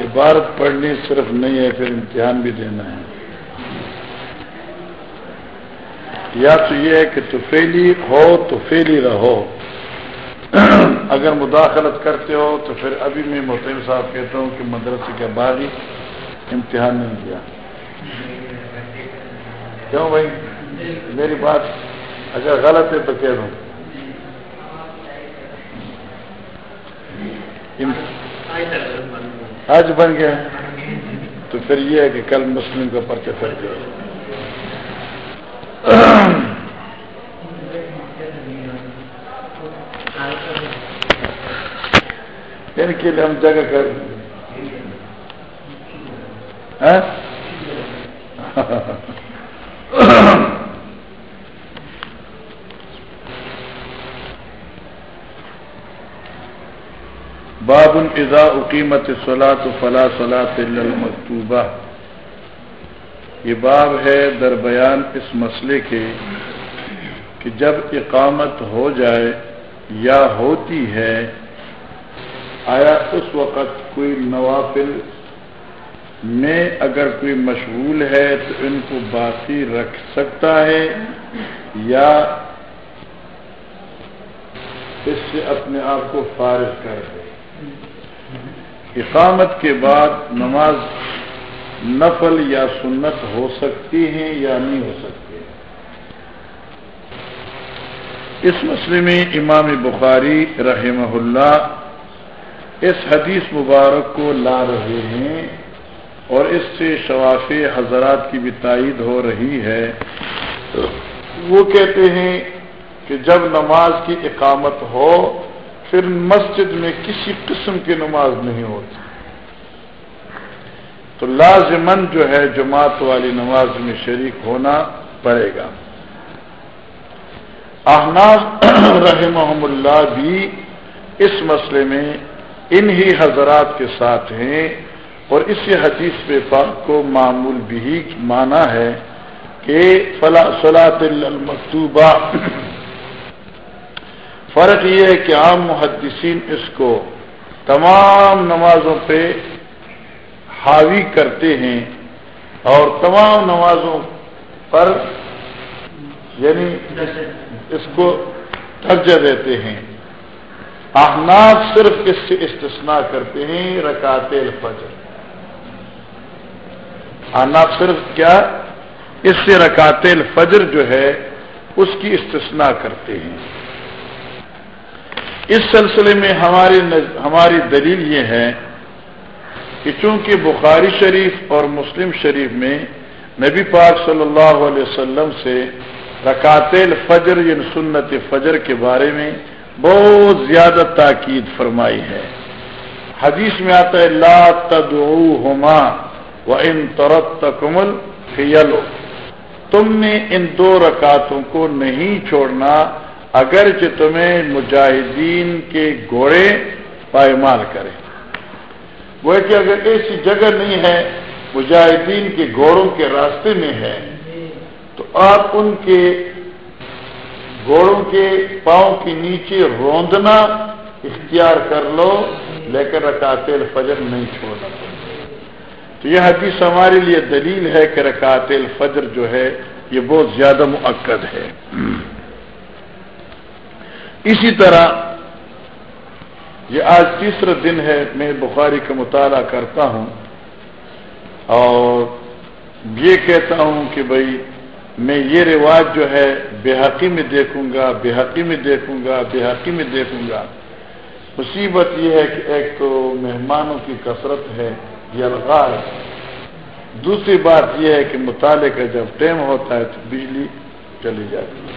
عبارت پڑھنی صرف نہیں ہے، پھر امتحان بھی دینا ہے۔ یا تو یہ ہے کہ تو فیلی ہو، تو فیلی رہو۔ اگر مداخلت کرتے ہو، تو پھر ابھی میں محتم صاحب کہتا ہوں کہ مدرسے کے بعد ہی امتحان نہیں دیا۔ کیوں بھائی؟ میری بات اگر غلط ہے تو کہہ دوں۔ آج بن گیا۔ تو پھر یہ ہے کہ کل مسلم کا پرچہ کر دیا ان کے لیے ہم جگہ کر ہاں؟ باب اذا اقیمت سلاۃ فلا سلاۃ المکتوبہ۔ یہ باب ہے در بیان اس مسئلے کے کہ جب اقامت ہو جائے یا ہوتی ہے، آیا اس وقت کوئی نوافل میں اگر کوئی مشغول ہے تو ان کو باقی رکھ سکتا ہے یا اس سے اپنے آپ کو فارغ کر اقامت کے بعد نماز نفل یا سنت ہو سکتی ہیں یا نہیں ہو سکتی اس مسئلے میں امام بخاری رحمہ اللہ اس حدیث مبارک کو لا رہے ہیں اور اس سے شواف حضرات کی بھی تائید ہو رہی ہے۔ وہ کہتے ہیں کہ جب نماز کی اقامت ہو پھر مسجد میں کسی قسم کی نماز نہیں ہوتی۔ تو لازمن جو ہے جماعت والی نماز میں شریک ہونا پڑے گا۔ احناف رحمہ اللہ بھی اس مسئلے میں انہی حضرات کے ساتھ ہیں اور اسی حدیث پہ پاک کو معمول بھی مانا ہے کہ فلا صلاح المکتوبہ فرق یہ ہے کہ عام محدثین اس کو تمام نمازوں پہ حاوی کرتے ہیں اور تمام نمازوں پر یعنی اس کو درجہ دیتے ہیں۔ احناف صرف اس سے استثناء کرتے ہیں رکعت الفجر۔ احناف صرف کیا؟ اس سے رکعت الفجر جو ہے اس کی استثناء کرتے ہیں۔ اس سلسلے میں ہماری ہماری دلیل یہ ہے کہ چونکہ بخاری شریف اور مسلم شریف میں نبی پاک صلی اللہ علیہ وسلم سے رکات الفجر یعنی سنت فجر کے بارے میں بہت زیادہ تاکید فرمائی ہے۔ حدیث میں آتا ہے، لا تدعوہما و ان ترت تکمل تم نے ان دو رکعتوں کو نہیں چھوڑنا اگرچہ تمہیں مجاہدین کے گھوڑے پائمال کرے وہ کہ اگر ایسی جگہ نہیں ہے، مجاہدین کے گھوڑوں کے راستے میں ہے، تو آپ ان کے گھوڑوں کے پاؤں کے نیچے روندنا اختیار کر لو، لیکن رکعت الفجر نہیں چھوڑنا تو یہ حدیث ہمارے لیے دلیل ہے کہ رکعت الفجر جو ہے، یہ بہت زیادہ معقد ہے۔ اسی طرح یہ آج تیسرا دن ہے، میں بخاری کا مطالعہ کرتا ہوں اور یہ کہتا ہوں کہ بھائی، میں یہ رواج جو ہے بے حقی میں دیکھوں گا بے حقی میں دیکھوں گا بے حقی میں دیکھوں گا۔ مصیبت یہ ہے کہ ایک تو مہمانوں کی کثرت ہے، یہ الغار دوسری بات یہ ہے کہ مطالعے کا جب ٹائم ہوتا ہے تو بجلی چلی جاتی ہے۔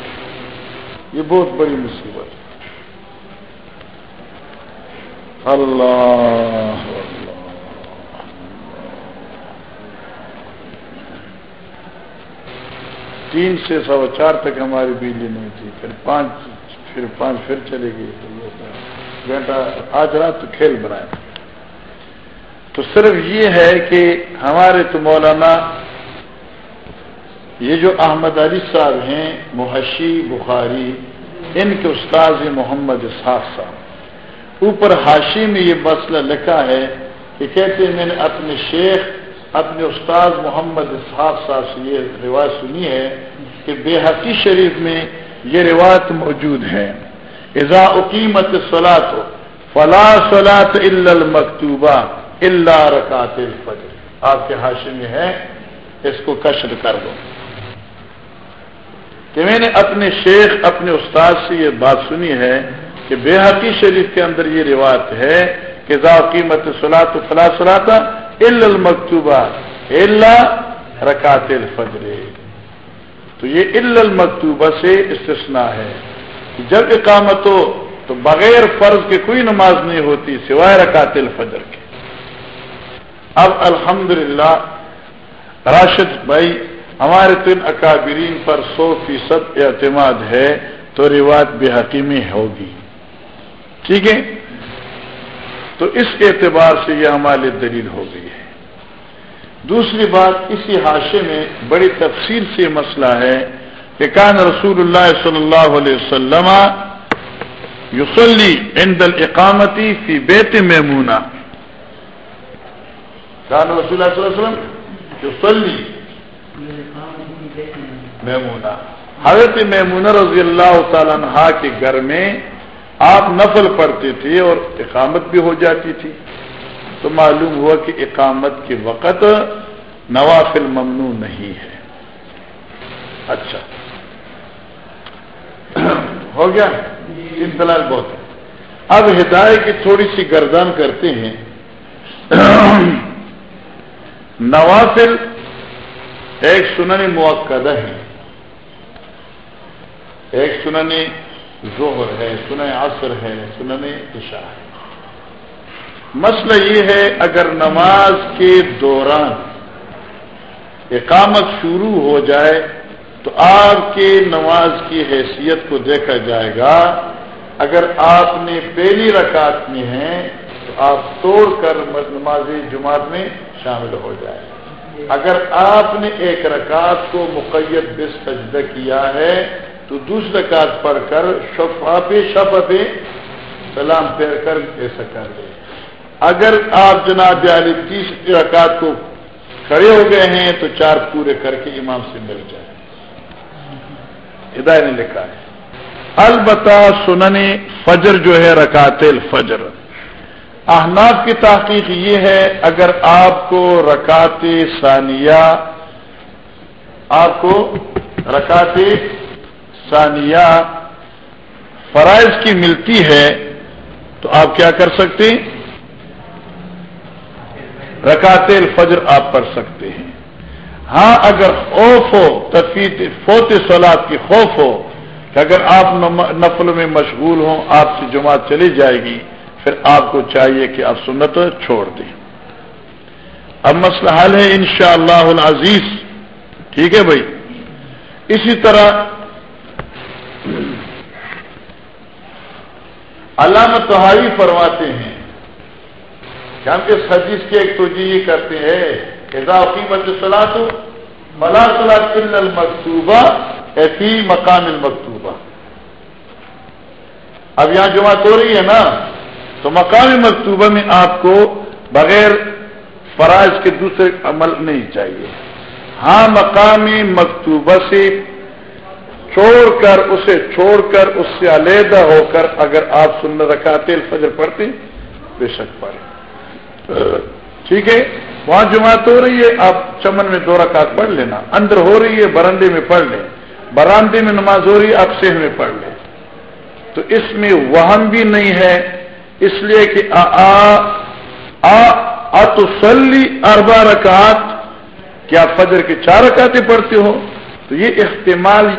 یہ بہت بڑی مصیبت ہے۔ اللہ تین سے سوا چار تک ہماری بجلی نہیں تھی، پھر پانچ پھر پانچ، پھر چلے گئی۔ گھنٹہ، آج رات تو کھیل بنایا۔ تو صرف یہ ہے کہ ہمارے تو مولانا یہ جو احمد علی صاحب ہیں، محشی، بخاری، ان کے استاذ محمد اسحاق صاحب۔ اوپر حاشی میں یہ مسئلہ لکھا ہے کہ کہتے ہیں میں نے اپنے شیخ، اپنے استاذ محمد اسحاق صاحب سے یہ روایت سنی ہے کہ بے حقی شریف میں یہ روایت موجود ہے۔ اذا اقیمت سلاد فلا سلاط المکتوبہ اللہ رکات الفجر۔ آپ کے حاشی میں ہے، اس کو کشر کر دو۔ کہ میں نے اپنے شیخ، اپنے استاد سے یہ بات سنی ہے کہ بے حقی شریف کے اندر یہ روایت ہے کہ ذا قیمت سلا تو فلا سلا تھا المکتوبہ اللہ رکات الفجر. تو یہ المکتوبہ سے استثناء ہے جب اقامت ہو تو بغیر فرض کے کوئی نماز نہیں ہوتی سوائے رکات الفجر کے. اب الحمدللہ راشد بھائی ہمارے تین اکابرین پر سو فیصد اعتماد ہے تو روایت بے حقیمی ہوگی۔ ٹھیک ہے؟ تو اس اعتبار سے یہ ہمارے دلیل ہو گئی ہے۔ دوسری بات، اسی حاشے میں بڑی تفصیل سے مسئلہ ہے کہ کان رسول اللہ صلی اللہ علیہ وسلم یوسلی عند الاقامتی فی بیت میمونہ۔ کان رسول اللہ صلی اللہ علیہ وسلم یوسلی میمونہ۔ حضرت میمونہ رضی اللہ تعالیٰ عنہ کے گھر میں آپ نفل پڑھتے تھے اور اقامت بھی ہو جاتی تھی تو معلوم ہوا کہ اقامت کے وقت نوافل ممنوع نہیں ہے۔ اچھا۔ ہو گیا؟ انتظار بہت ہے۔ اب ہدایت کی تھوڑی سی گردان کرتے ہیں۔ نوافل ایک سنن موقع ہے۔ ایک سنن ظہر ہے سنن عصر ہے، سنن عشاء ہے۔ مسئلہ یہ ہے، اگر نماز کے دوران اقامت شروع ہو جائے تو آپ کے نماز کی حیثیت کو دیکھا جائے گا۔ اگر آپ نے پہلی رکعت میں ہیں تو آپ توڑ کر نماز جماعت میں شامل ہو جائے اگر آپ نے ایک رکعت کو مقیت بے سجدہ کیا ہے تو دوسری رکعت پڑھ کر شفا پہ سلام پھیر کر ایسا کر دے اگر آپ جناب علی تیسری رکعت کو کھڑے ہو گئے ہیں تو چار پورے کر کے امام سے مل جائے ہدایت نے لکھا ہے۔ البتہ سنن فجر جو ہے رکعت الفجر۔ احناف کی تحقیق یہ ہے، اگر آپ کو رکعت ثانیہ، آپ کو رکعت ثانیہ، فرائض کی ملتی ہے تو آپ کیا کر سکتے ہیں؟ رکعت الفجر آپ پڑھ سکتے ہیں۔ ہاں اگر خوف ہو، تفیت، فوت سولاد کی خوف ہو کہ اگر آپ نفل میں مشغول ہوں، آپ سے جماعت چلی جائے گی، پھر آپ کو چاہیے کہ آپ سنت چھوڑ دیں۔ اب مسئلہ حل ہے انشاءاللہ اللہ العزیز۔ ٹھیک ہے بھائی؟ اسی طرح علامہ تہائی فرماتے ہیں کہ ہم اس حدیث کی ایک توجہ یہ کرتے ہیں کہ قیمت صلاح تو ملا صلاح المکتوبہ ایسی مقام المکتوبہ۔ اب یہاں جماعت ہو رہی ہے نا، تو مقامی مکتوبہ میں آپ کو بغیر فرائض کے دوسرے عمل نہیں چاہیے۔ ہاں مقامی مکتوبہ سے چھوڑ کر اسے چھوڑ کر اس سے علیحدہ ہو کر اگر آپ سن رکھاتے الفجر پڑھتے بے شک پڑھیں۔ ٹھیک ہے؟ وہاں جماعت ہو رہی ہے، آپ چمن میں دو رکعت پڑھ لینا۔ اندر ہو رہی ہے، برندے میں پڑھ لیں۔ براندے میں نماز ہو رہی ہے، آپ سہ میں پڑھ لیں۔ تو اس میں وہم بھی نہیں ہے، اس لیے کہ اتسلی اربا رکعت، کیا فجر کے چار رکعتیں پڑھتے ہو؟ تو یہ استعمال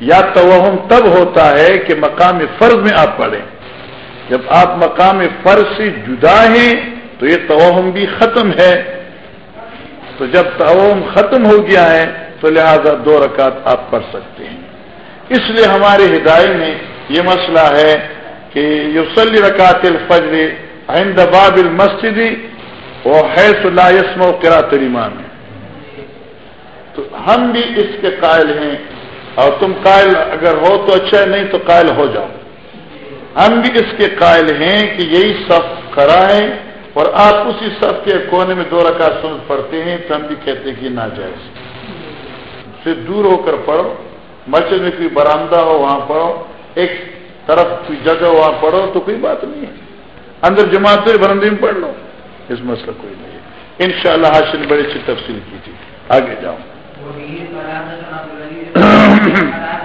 یا توہم تب ہوتا ہے کہ مقام فرض میں آپ پڑھیں۔ جب آپ مقام فرض سے جدا ہیں تو یہ توہم بھی ختم ہے۔ تو جب توہم ختم ہو گیا ہے تو لہذا دو رکعت آپ پڑھ سکتے ہیں۔ اس لیے ہمارے ہدایت میں یہ مسئلہ ہے کہ یوسلی رکعت الفجر عند باب المسجد وہ ہے سلاسم و کرا تریمان تو ہم بھی اس کے قائل ہیں اور تم قائل اگر ہو تو اچھا ہے، نہیں تو قائل ہو جاؤ۔ ہم بھی اس کے قائل ہیں کہ یہی صف کرائیں اور آپ اسی صف کے کونے میں دو رکعت سنت پڑھتے ہیں تو ہم بھی کہتے ہیں کہ ناجائز۔ سے دور ہو کر پڑھو، مسجد میں کوئی برآمدہ ہو وہاں پڑھو، ایک طرف کوئی جگہ وہاں پڑھو تو کوئی بات نہیں ہے۔ اندر جماعت برندے میں پڑھ لو، اس مسئلہ کوئی نہیں ہے۔ ان شاء اللہ حاصل بڑی اچھی تفصیل کی تھی آگے جاؤ۔ ہاں ہاں ہاں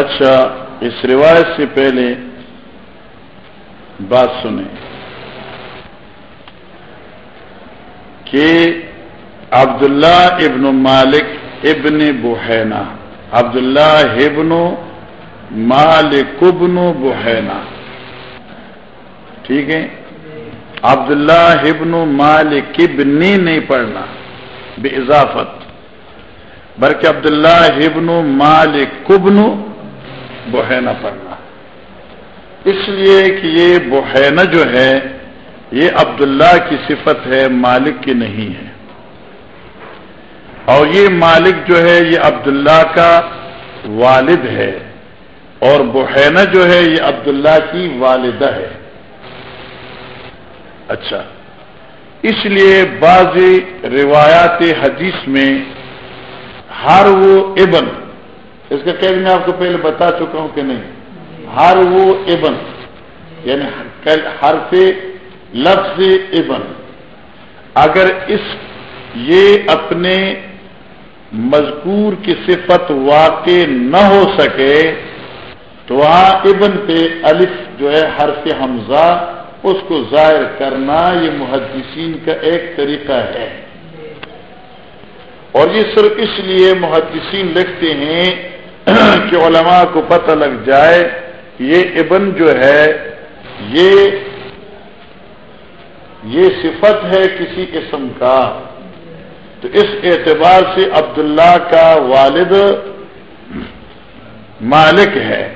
اچھا اس روایت سے پہلے بات سنیں کہ عبداللہ ابن مالک ابن بحینا عبداللہ ابن مالک ابن بحینا ٹھیک ہے؟ عبداللہ ابن مالک ابنی نہیں پڑھنا، بے اضافت۔ بلکہ عبداللہ ابن مالک کبن بحینا پڑھنا۔ اس لیے کہ یہ بحینا جو ہے، یہ عبداللہ کی صفت ہے، مالک کی نہیں ہے۔ اور یہ مالک جو ہے، یہ عبداللہ کا والد ہے۔ اور بحینا جو ہے، یہ عبداللہ کی والدہ ہے۔ اچھا۔ اس لیے بعض روایات حدیث میں ہر وہ ابن اس کا کہہ میں آپ کو پہلے بتا چکا ہوں کہ نہیں۔ ہر وہ ابن یعنی ہر سے لفظ ابن۔ اگر اس، یہ اپنے مذکور کی صفت واقع نہ ہو سکے، تو وہاں ابن پہ الف جو ہے، حرف حمزہ، اس کو ظاہر کرنا یہ محدثین کا ایک طریقہ ہے۔ اور یہ صرف اس لیے محدثین لکھتے ہیں کہ علماء کو پتہ لگ جائے یہ ابن جو ہے، یہ یہ صفت ہے کسی قسم کا۔ تو اس اعتبار سے عبداللہ کا والد مالک ہے۔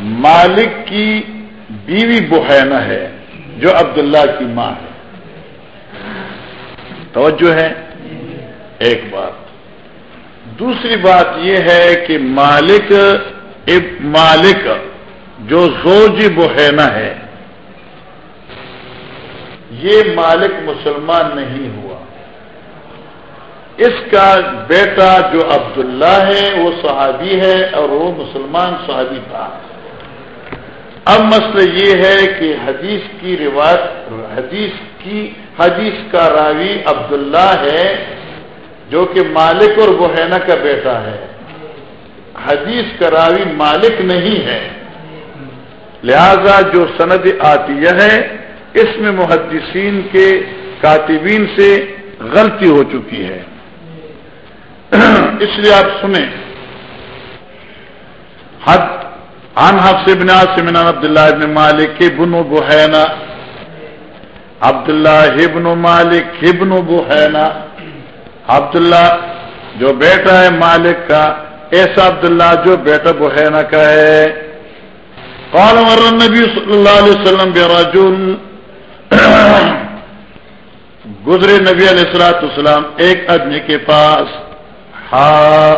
مالک کی بیوی بحینہ ہے، جو عبداللہ کی ماں ہے۔ توجہ ہے؟ ایک بات۔ دوسری بات یہ ہے کہ مالک مالک جو زوج بحینہ ہے۔ یہ مالک مسلمان نہیں ہوا۔ اس کا بیٹا جو عبداللہ ہے، وہ صحابی ہے اور وہ مسلمان صحابی تھا۔ اب مسئلہ یہ ہے کہ حدیث کی روایت، حدیث کی، حدیث کا راوی عبداللہ ہے۔ جو کہ مالک اور بحینہ کا بیٹا ہے۔ حدیث کا راوی مالک نہیں ہے۔ لہذا جو سند آتی ہے، اس میں محدثین کے کاتبین سے غلطی ہو چکی ہے۔ اس لیے آپ سنیں۔ حد، عن حفظ بن عاصم عن عبد الله بن مالك ابن بحينا عبد الله ابن مالك ابن بحينا عبداللہ جو بیٹا ہے مالک کا ایسا عبداللہ جو بیٹا بحینا کا ہے۔ قال مر النبی صلی اللہ علیہ وسلم براجل گزرے نبی علیہ السلاۃ السلام ایک آدمی کے پاس۔ ہا۔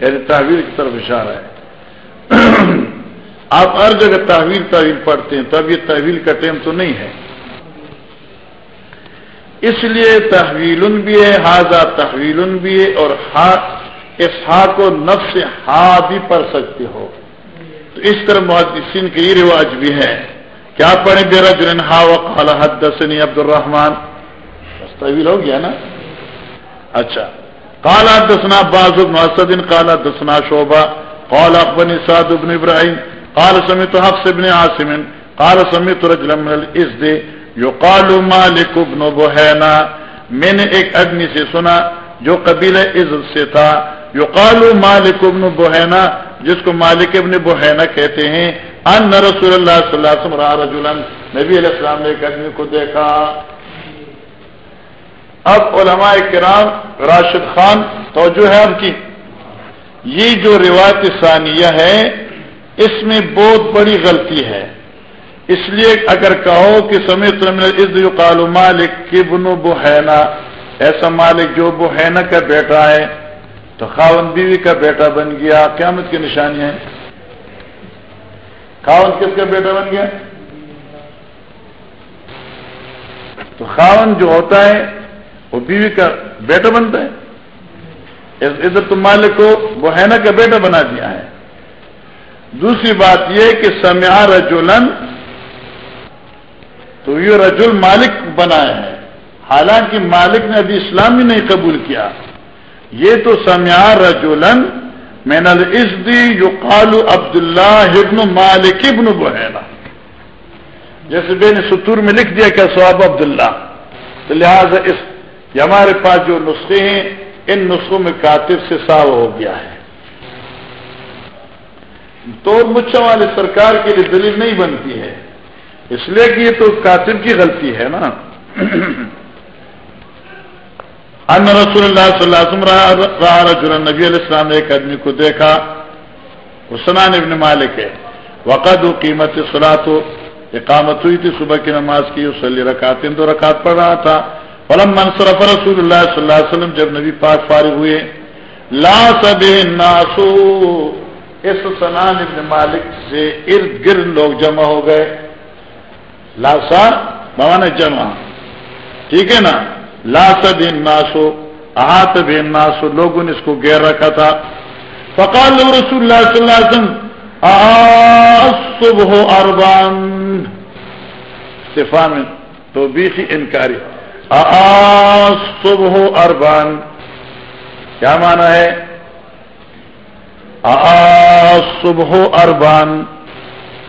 یعنی تحویل کی طرف اشارہ ہے۔ آپ ہر جگہ تحویل تحویل پڑھتے ہیں تو اب یہ تحویل کا ٹائم تو نہیں ہے۔ اس لیے تحویل بھی ہے حاضہ تحویل بھی ہے، اور ہا، اس ہا کو نفس ہا بھی پڑھ سکتے ہو۔ تو اس طرح محدثین کے یہ رواج بھی ہے کیا پڑھیں بے جن ہا وقال حدثنی عبد الرحمن بس ہو گیا نا۔ اچھا۔ کالا دسنا بعض محسد کالا دسنا شعبہ، قال اخبرني سعد ابن ابراہیم، قال سمیت حفص ابن عاصم، قال سمیت رجل من الاسد یو قالو مالک ابن بحینا، میں نے ایک آدمی سے سنا جو قبیل عزت سے تھا۔ یقال مالک ابن بحینا، جس کو مالک ابن بحینا کہتے ہیں۔ ان رسول اللہ صلی اللہ علیہ وسلم رجولن نبی علیہ السلام نے ایک آدمی کو دیکھا۔ اب علماء کرام، راشد خان، توجہ ہے آپ کی۔ یہ جو روایت ثانیہ ہے، اس میں بہت بڑی غلطی ہے۔ اس لیے اگر کہو کہ سمیت عز یقال مالک بنو بحینا ایسا مالک جو بحینا کا بیٹا ہے، تو خاون بیوی کا بیٹا بن گیا، قیامت کی نشانی ہے۔ خاون کس کا بیٹا بن گیا؟ تو خاون جو ہوتا ہے، وہ بیوی کا بیٹا بنتا ہے۔ عزت مالک کو بحینا کا بیٹا بنا دیا ہے۔ دوسری بات یہ کہ سمیا رجولن تو یہ رجل مالک بنا ہے۔ حالانکہ مالک نے ابھی اسلام ہی نہیں قبول کیا۔ یہ تو سمیا رجولن مین الزدی یقال عبداللہ ابن مالک ابن بحیرہ۔ جیسے بے نے ستور میں لکھ دیا کہ صحاب عبداللہ۔ تو لہٰذا اس ہمارے پاس جو نسخے ہیں، ان نسخوں میں کاتب سے صاف ہو گیا ہے۔ تو مچھا والے سرکار کے لیے دلیل نہیں بنتی ہے۔ اس لیے کہ یہ تو کاتب کی غلطی ہے نا۔ ان رسول اللہ صلی اللہ علیہ وسلم رجل نبی علیہ السلام نے ایک آدمی کو دیکھا۔ حسنان ابن مالک ہے۔ وقت و قیمت صلاح تو اقامت ہوئی تھی صبح کی نماز کی وسلی رکعتیں دو رکعت پڑھ رہا تھا۔ فلم منصرف رسول اللہ صلی اللہ علیہ وسلم، جب نبی پاک فارغ ہوئے۔ لا سب ناسو اس سنان ابن مالک سے ارد گرد لوگ جمع ہو گئے۔ لاسا بوانا جمع۔ ٹھیک ہے نا؟ لاسا بین ناسو احاط بین ناسو، لوگوں نے اس کو گیر رکھا تھا۔ فقال رسول اللہ صلی اللہ علیہ وسلم صبح اربان صفا میں تو بیخی انکاری۔ صبح اربان کیا معنی ہے؟ صبح اربان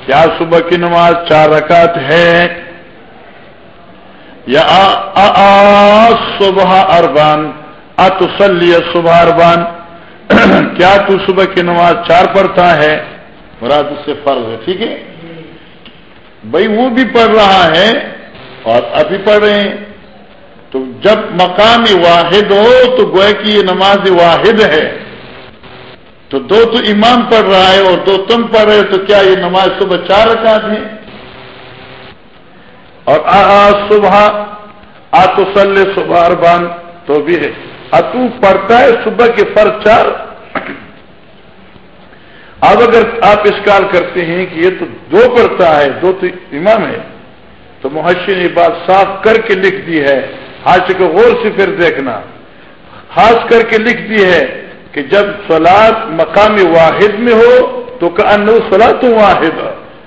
کیا صبح کی نماز چار رکعت ہے؟ یا صبح اربان اتسلی صبح اربان کیا تو صبح کی نماز چار پڑھتا ہے؟ مراد اس سے فرض ہے، ٹھیک ہے؟ بھائی وہ بھی پڑھ رہا ہے اور ابھی پڑھ رہے ہیں۔ تو جب مقام واحد ہو تو گوئے کی یہ نماز واحد ہے۔ تو دو تو امام پڑھ رہا ہے اور دو تم پڑھ رہے ہو، تو کیا یہ نماز صبح چار رکعت دی اور آ صبح آتوسل صبح اربان تو بھی ہے۔ اتو پڑھتا ہے صبح کے پر چار۔ اب اگر آپ اسکار کرتے ہیں کہ یہ تو دو پڑھتا ہے، دو تو امام ہے، تو مہشی نے بات صاف کر کے لکھ دی ہے۔ حاج کو غور سے پھر دیکھنا۔ خاص کر کے لکھ دی ہے۔ کہ جب سلاد مقام واحد میں ہو تو کہ ان سلاد واحد۔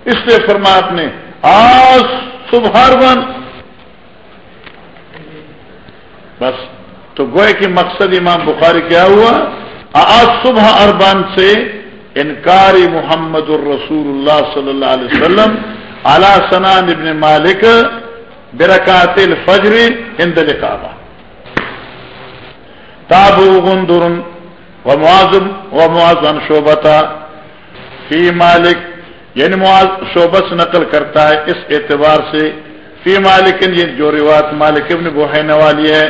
اس لیے فرما نے، آج سبھار ون بس، تو گوئے کہ مقصد امام بخاری کیا ہوا؟ آج صبح اربان سے انکار محمد الرسول اللہ صلی اللہ علیہ وسلم علا سنان ابن مالک برکات الفجر ہند لکھا تابو گندر و معاذن و معاذن شعبتا. فی مالک یعنی معاذ سے نقل کرتا ہے اس اعتبار سے. فی مالک یہ جو روایت مالک ابن بحین والی ہے.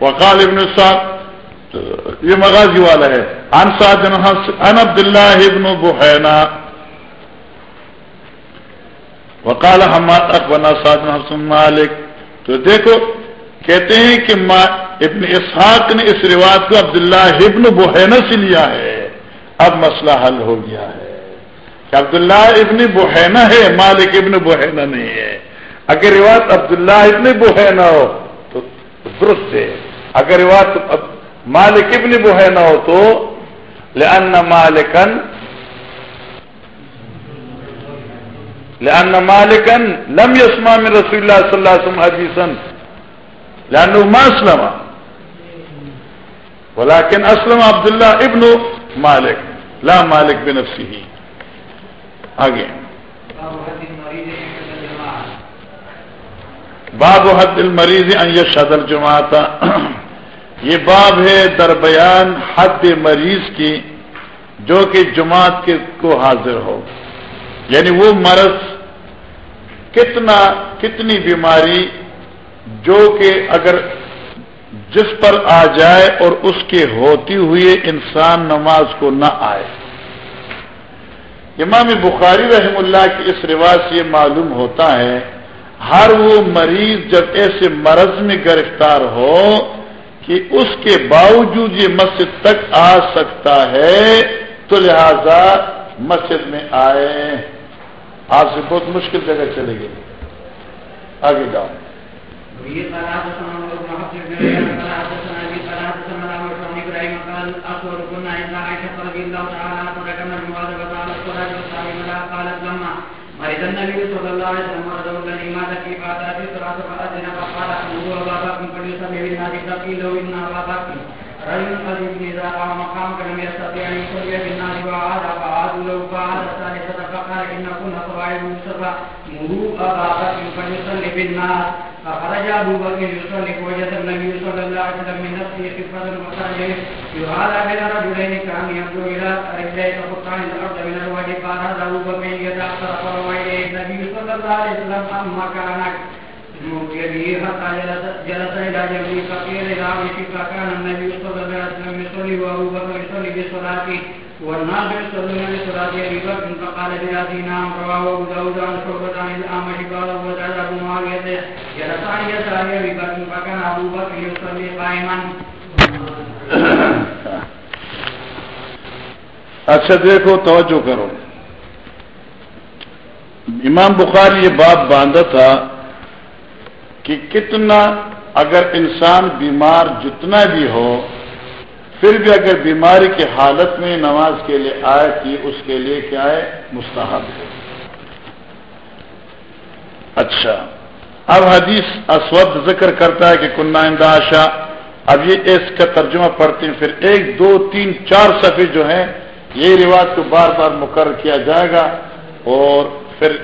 وقال ابن صاحب یہ مغازی والا ہے. ان سعد ان عبداللہ ابن بحینہ وقال ہم اخبنا سعد حسن مالک. تو دیکھو کہتے ہیں کہ ابن اسحاق نے اس رواج کو عبداللہ ابن بحینا سے لیا ہے۔ اب مسئلہ حل ہو گیا ہے۔ کہ عبداللہ ابن بحینا ہے، مالک ابن بحینا نہیں ہے۔ اگر رواج عبداللہ ابن بحینا ہو تو درست ہے۔ اگر رواج مالک ابن بحینا ہو تو لن مالکن لأن مالکن لم یسما میں رسول اللہ صلی اللہ علیہ وسلم حدیثن لانه ما اسلم. ولكن اسلم عبد الله ابن مالك. لا مالك بنفسه. آگے. باب حد المریض ان یشهد الجماعت. یہ باب ہے در بیان حد مریض کی جو کہ جماعت کے کو حاضر ہو. یعنی وہ مرض کتنا کتنی بیماری جو کہ اگر جس پر آ جائے اور اس کے ہوتی ہوئے انسان نماز کو نہ آئے۔ امام بخاری رحم اللہ کی اس رواج سے یہ معلوم ہوتا ہے، ہر وہ مریض جب ایسے مرض میں گرفتار ہو کہ اس کے باوجود یہ مسجد تک آ سکتا ہے، تو لہذا مسجد میں آئے آپ سے بہت مشکل جگہ چلے گی آگے جاؤ۔ مريض النبي صلى الله عليه وسلم مرضه الذي مات في فاتات صلاة فأذن فقال أحمد أبا بكر فليصلي بالناس فقيل إن أبا بكر رجل قريب إذا قام مقامك لم يستطيع أن يصلي بالناس وعاد فعادوا له فعاد الثالثة فقال إن كنا صواعب يوسف مروا أبا بكر فليصلي بالناس فخرج أبو بكر يصلي فوجد النبي صلى الله عليه وسلم من نفسه خفة فخرج يهذا بين رجلين كان يبدو إلى رجليه فقطعن الأرض من الوجه. قال هذا أبو بكر يتأخر فرمى إليه النبي صلى الله عليه وسلم أما كانك به حتى جلس إلى جنبه فقيل إلى عرشه فكان النبي صلى الله عليه وسلم يصلي وأبو بكر يصلي بصلاته والناس يصلون بصلاة أبي بكر فقال بهذه نعم رواه أبو داود عن شعبة عن الأعمش قال وزاد أبو معاوية فكان أبو بكر يصلي قائما اچھا دیکھو، توجہ کرو۔ امام بخاری یہ بات باندھا تھا کہ کتنا اگر انسان بیمار جتنا بھی ہو، پھر بھی اگر بیماری کی حالت میں نماز کے لیے آئے کہ اس کے لیے کیا ہے؟ مستحب ہے۔ اچھا۔ اب حدیث اسود ذکر کرتا ہے کہ کنہ انداشا اب یہ اس کا ترجمہ پڑھتے ہیں، پھر ایک، دو، تین، چار صفحے جو ہیں، یہ رواج کو بار بار مقرر کیا جائے گا اور پھر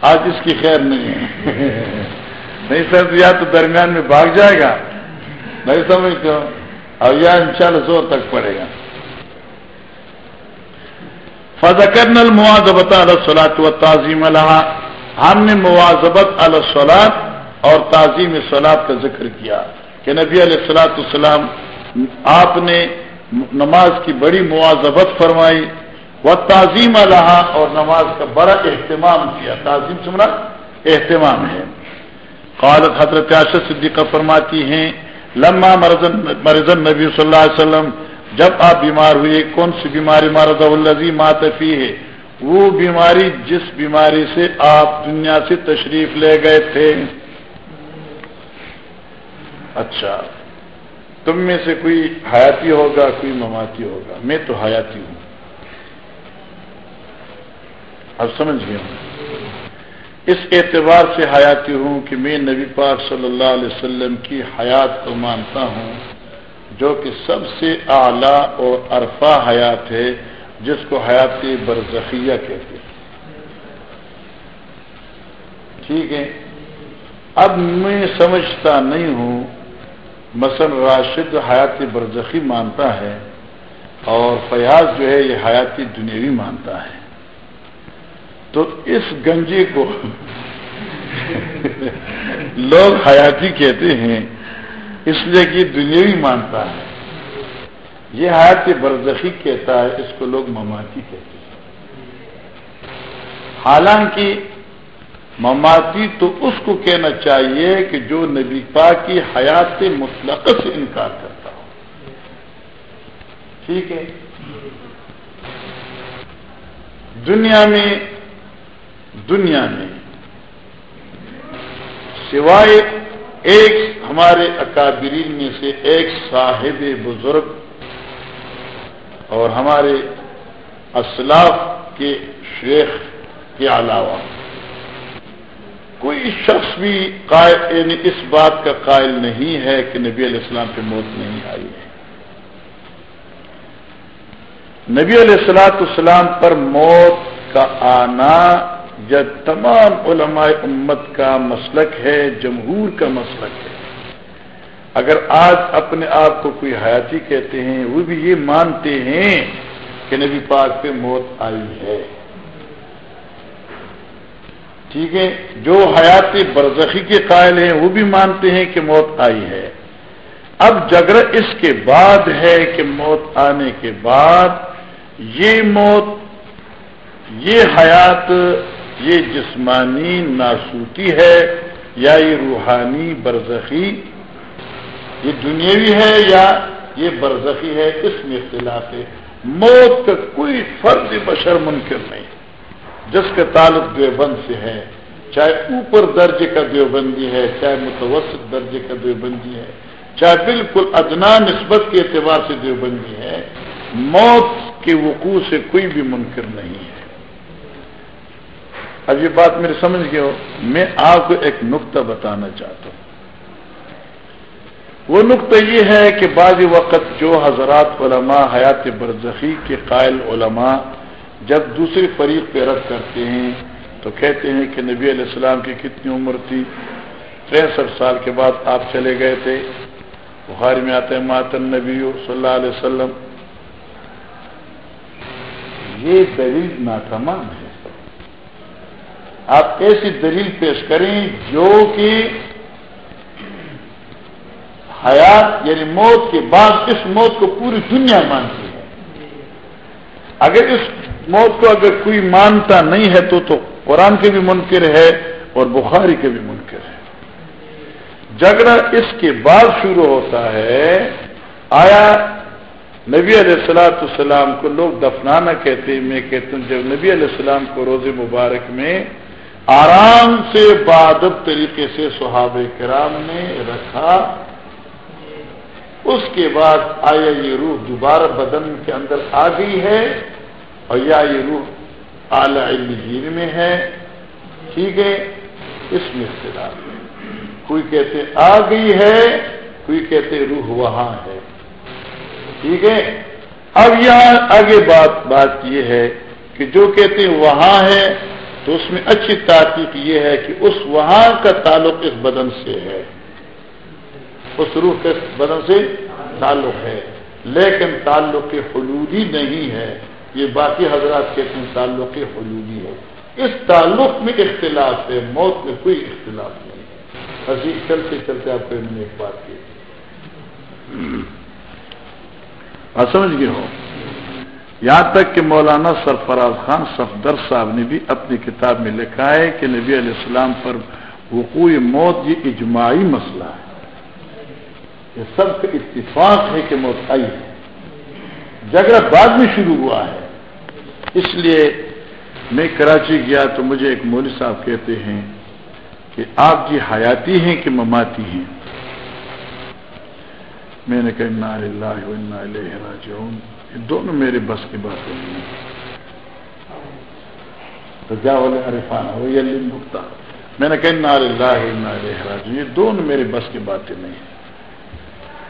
آج اس کی خیر نہیں ہے۔ نہیں سر یا تو درمیان میں بھاگ جائے گا۔ نہیں سمجھتے ہو؟ اور یا ان شاء اللہ زور تک پڑے گا۔ فضکر نل موازبت السلاط و تعظیم اللہ ہم نے موازبت السلاط اور تعظیم سلاد کا ذکر کیا کہ نبی علیہ السلاۃ السلام آپ نے نماز کی بڑی موازبت فرمائی وہ تعظیم اللہ اور نماز کا بڑا اہتمام کیا۔ تعظیم سمرا اہتمام ہے۔ قالت حضرت عاشر صدیقہ فرماتی ہیں لمحہ مرزن نبی صلی اللہ علیہ وسلم، جب آپ بیمار ہوئے، کون سی بیماری مرض الزی ماتفی ہے وہ بیماری جس بیماری سے آپ دنیا سے تشریف لے گئے تھے۔ اچھا تم میں سے کوئی حیاتی ہوگا، کوئی مماتی ہوگا؟ میں تو حیاتی ہوں۔ اب سمجھ گیا ہوں۔ اس اعتبار سے حیاتی ہوں کہ میں نبی پاک صلی اللہ علیہ وسلم کی حیات کو مانتا ہوں، جو کہ سب سے اعلی اور عرفا حیات ہے۔ جس کو حیاتی برزخیہ کہتے ہیں۔ ٹھیک ہے؟ اب میں سمجھتا نہیں ہوں، مثلا راشد حیاتی برزخی مانتا ہے اور فیاض جو ہے یہ حیاتی دنیاوی مانتا ہے۔ تو اس گنجے کو لوگ حیاتی کہتے ہیں، اس لیے کہ دنیاوی مانتا ہے۔ یہ حیات برزخی کہتا ہے، اس کو لوگ مماتی کہتے ہیں۔ حالانکہ مماتی تو اس کو کہنا چاہیے کہ جو نبی پاک کی حیات سے مطلق سے انکار کرتا ہو۔ ٹھیک ہے؟ دنیا میں دنیا میں سوائے ایک ہمارے اکابرین میں سے ایک صاحب بزرگ اور ہمارے اسلاف کے شیخ کے علاوہ۔ کوئی شخص بھی قائل یعنی اس بات کا قائل نہیں ہے کہ نبی علیہ السلام پہ موت نہیں آئی ہے۔ نبی علیہ السلاۃ السلام پر موت کا آنا یا تمام علماء امت کا مسلک ہے، جمہور کا مسلک ہے۔ اگر آج اپنے آپ کو کوئی حیاتی کہتے ہیں، وہ بھی یہ مانتے ہیں کہ نبی پاک پہ موت آئی ہے۔ ٹھیک ہے؟ جو حیاتی برزخی کے قائل ہیں، وہ بھی مانتے ہیں کہ موت آئی ہے۔ اب جگر اس کے بعد ہے کہ موت آنے کے بعد یہ موت، یہ حیات، یہ جسمانی ناسوتی ہے یا یہ روحانی برزخی یہ دنیاوی ہے یا یہ برزخی ہے، اس میں اختلاف ہے۔ موت کا کوئی فرد بشر منکر نہیں۔ جس کا تعلق دیوبند سے ہے، چاہے اوپر درجے کا دیوبندی ہے، چاہے متوسط درجے کا دیوبندی ہے، چاہے بالکل ادنا نسبت کے اعتبار سے دیوبندی ہے، موت کے وقوع سے کوئی بھی منکر نہیں ہے۔ اب یہ بات میرے سمجھ گئے ہو، میں آپ کو ایک نقطہ بتانا چاہتا ہوں۔ وہ نقطہ یہ ہے کہ بعض وقت جو حضرات علماء حیات برزخی کے قائل علماء جب دوسری فریق پہ رد کرتے ہیں تو کہتے ہیں کہ نبی علیہ السلام کی کتنی عمر تھی؟ تریسٹھ سال کے بعد آپ چلے گئے تھے۔ بخاری میں آتے ہیں ماتن نبی صلی اللہ علیہ وسلم۔ یہ دلیل ناتمام ہے۔ آپ ایسی دلیل پیش کریں جو کہ حیات یعنی موت کے بعد اس موت کو پوری دنیا مانتی ہے۔ اگر اس موت کو اگر کوئی مانتا نہیں ہے تو تو قرآن کے بھی منکر ہے اور بخاری کے بھی منکر ہے۔ جھگڑا اس کے بعد شروع ہوتا ہے۔ آیا نبی علیہ السلاۃ السلام کو لوگ دفنانا کہتے میں کہتا ہوں، جب نبی علیہ السلام کو روز مبارک میں آرام سے بادب طریقے سے صحابہ کرام نے رکھا اس کے بعد آیا یہ روح دوبارہ بدن کے اندر آ گئی ہے اور یا یہ روح اعلی علم میں ہے۔ ٹھیک ہے؟ اس میں۔ اختلاف ہے کوئی کہتے آ گئی ہے، کوئی کہتے روح وہاں ہے۔ ٹھیک ہے؟ اب یہاں آگے بات بات یہ ہے کہ جو کہتے وہاں ہے، تو اس میں اچھی تحقیق یہ ہے کہ اس وہاں کا تعلق اس بدن سے ہے۔ اس روح کے بدن سے تعلق ہے۔ لیکن تعلق حلودی نہیں ہے۔ یہ باقی حضرات کے تعلق حلودی ہے۔ اس تعلق میں اختلاف ہے۔ موت میں کوئی اختلاف نہیں ہے۔ عزیز چلتے چلتے آپ کو میں نے ایک بات کی سمجھ گئے ہو یہاں تک کہ مولانا سرفراز خان صفدر صاحب نے بھی اپنی کتاب میں لکھا ہے کہ نبی علیہ السلام پر وقوع موت یہ اجماعی مسئلہ ہے۔ یہ سب کا اتفاق ہے کہ موت آئی ہے۔ جھگڑا بعد میں شروع ہوا ہے۔ اس لیے میں کراچی گیا تو مجھے ایک مولوی صاحب کہتے ہیں کہ آپ جی حیاتی ہیں کہ مماتی ہیں؟ میں نے کہا اللہ راجعون۔ یہ دونوں میرے بس کی بات نہیں تو کیا بولے؟ عرفان ہو یا نکتا میں نے کہا اللہ راج یہ دونوں میرے بس کی باتیں نہیں ہیں۔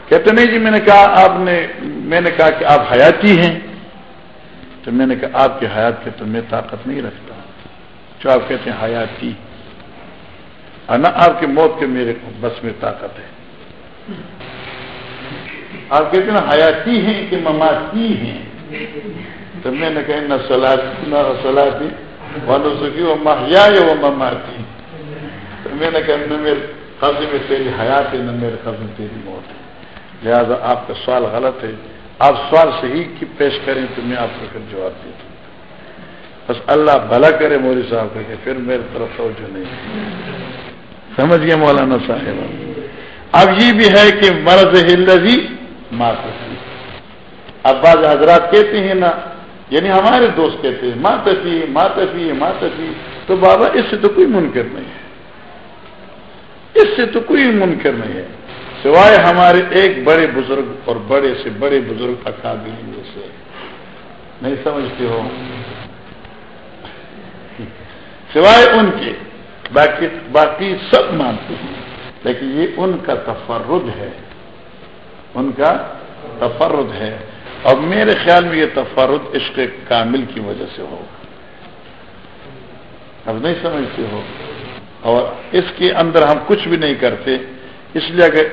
کہتے نہیں جی میں نے کہا آپ نے میں نے کہا کہ آپ حیاتی ہیں۔ تو میں نے کہا، آپ کی حیات کے تو میں طاقت نہیں رکھتا۔ جو آپ کہتے ہیں حیاتی۔ نہ آپ کی موت کے میرے بس میں طاقت ہے۔ آپ کہتے ہیں حیاتی ہیں کہ مماتی ہیں۔ تو میں نے کہا نہ سلاتی نہ سلاتی والوں سے کہ وہ مہیا یا وہ مماتی تو میں نے کہا، نہ میرے قبضے میں تیری حیات ہے، نہ میرے قبض میں تیری موت ہے۔ لہذا آپ کا سوال غلط ہے۔ آپ سوال صحیح کی پیش کریں تو میں آپ کو پھر جواب دوں۔ بس اللہ بھلا کرے موری صاحب کہ پھر میرے طرف توجہ نہیں۔ سمجھ گیا مولانا صاحب۔ اب یہ بھی ہے کہ مرض ہلزی ماں اب بعض حضرات کہتے ہیں نا یعنی ہمارے دوست کہتے ہیں ماں تفی ماں تفی ماں تفی تو بابا، اس سے تو کوئی منکر نہیں ہے۔ اس سے تو کوئی منکر نہیں ہے۔ سوائے ہمارے ایک بڑے بزرگ اور بڑے سے بڑے بزرگ اکابری سے نہیں سمجھتے ہو؟ سوائے ان کے، باقی باقی سب مانتے ہیں۔ لیکن یہ ان کا تفرد ہے۔ ان کا تفرد ہے۔ اور میرے خیال میں یہ تفارت عشق کامل کی وجہ سے ہو اب نہیں سمجھتے ہو؟ اور اس کے اندر ہم کچھ بھی نہیں کرتے۔ اس لیے اگر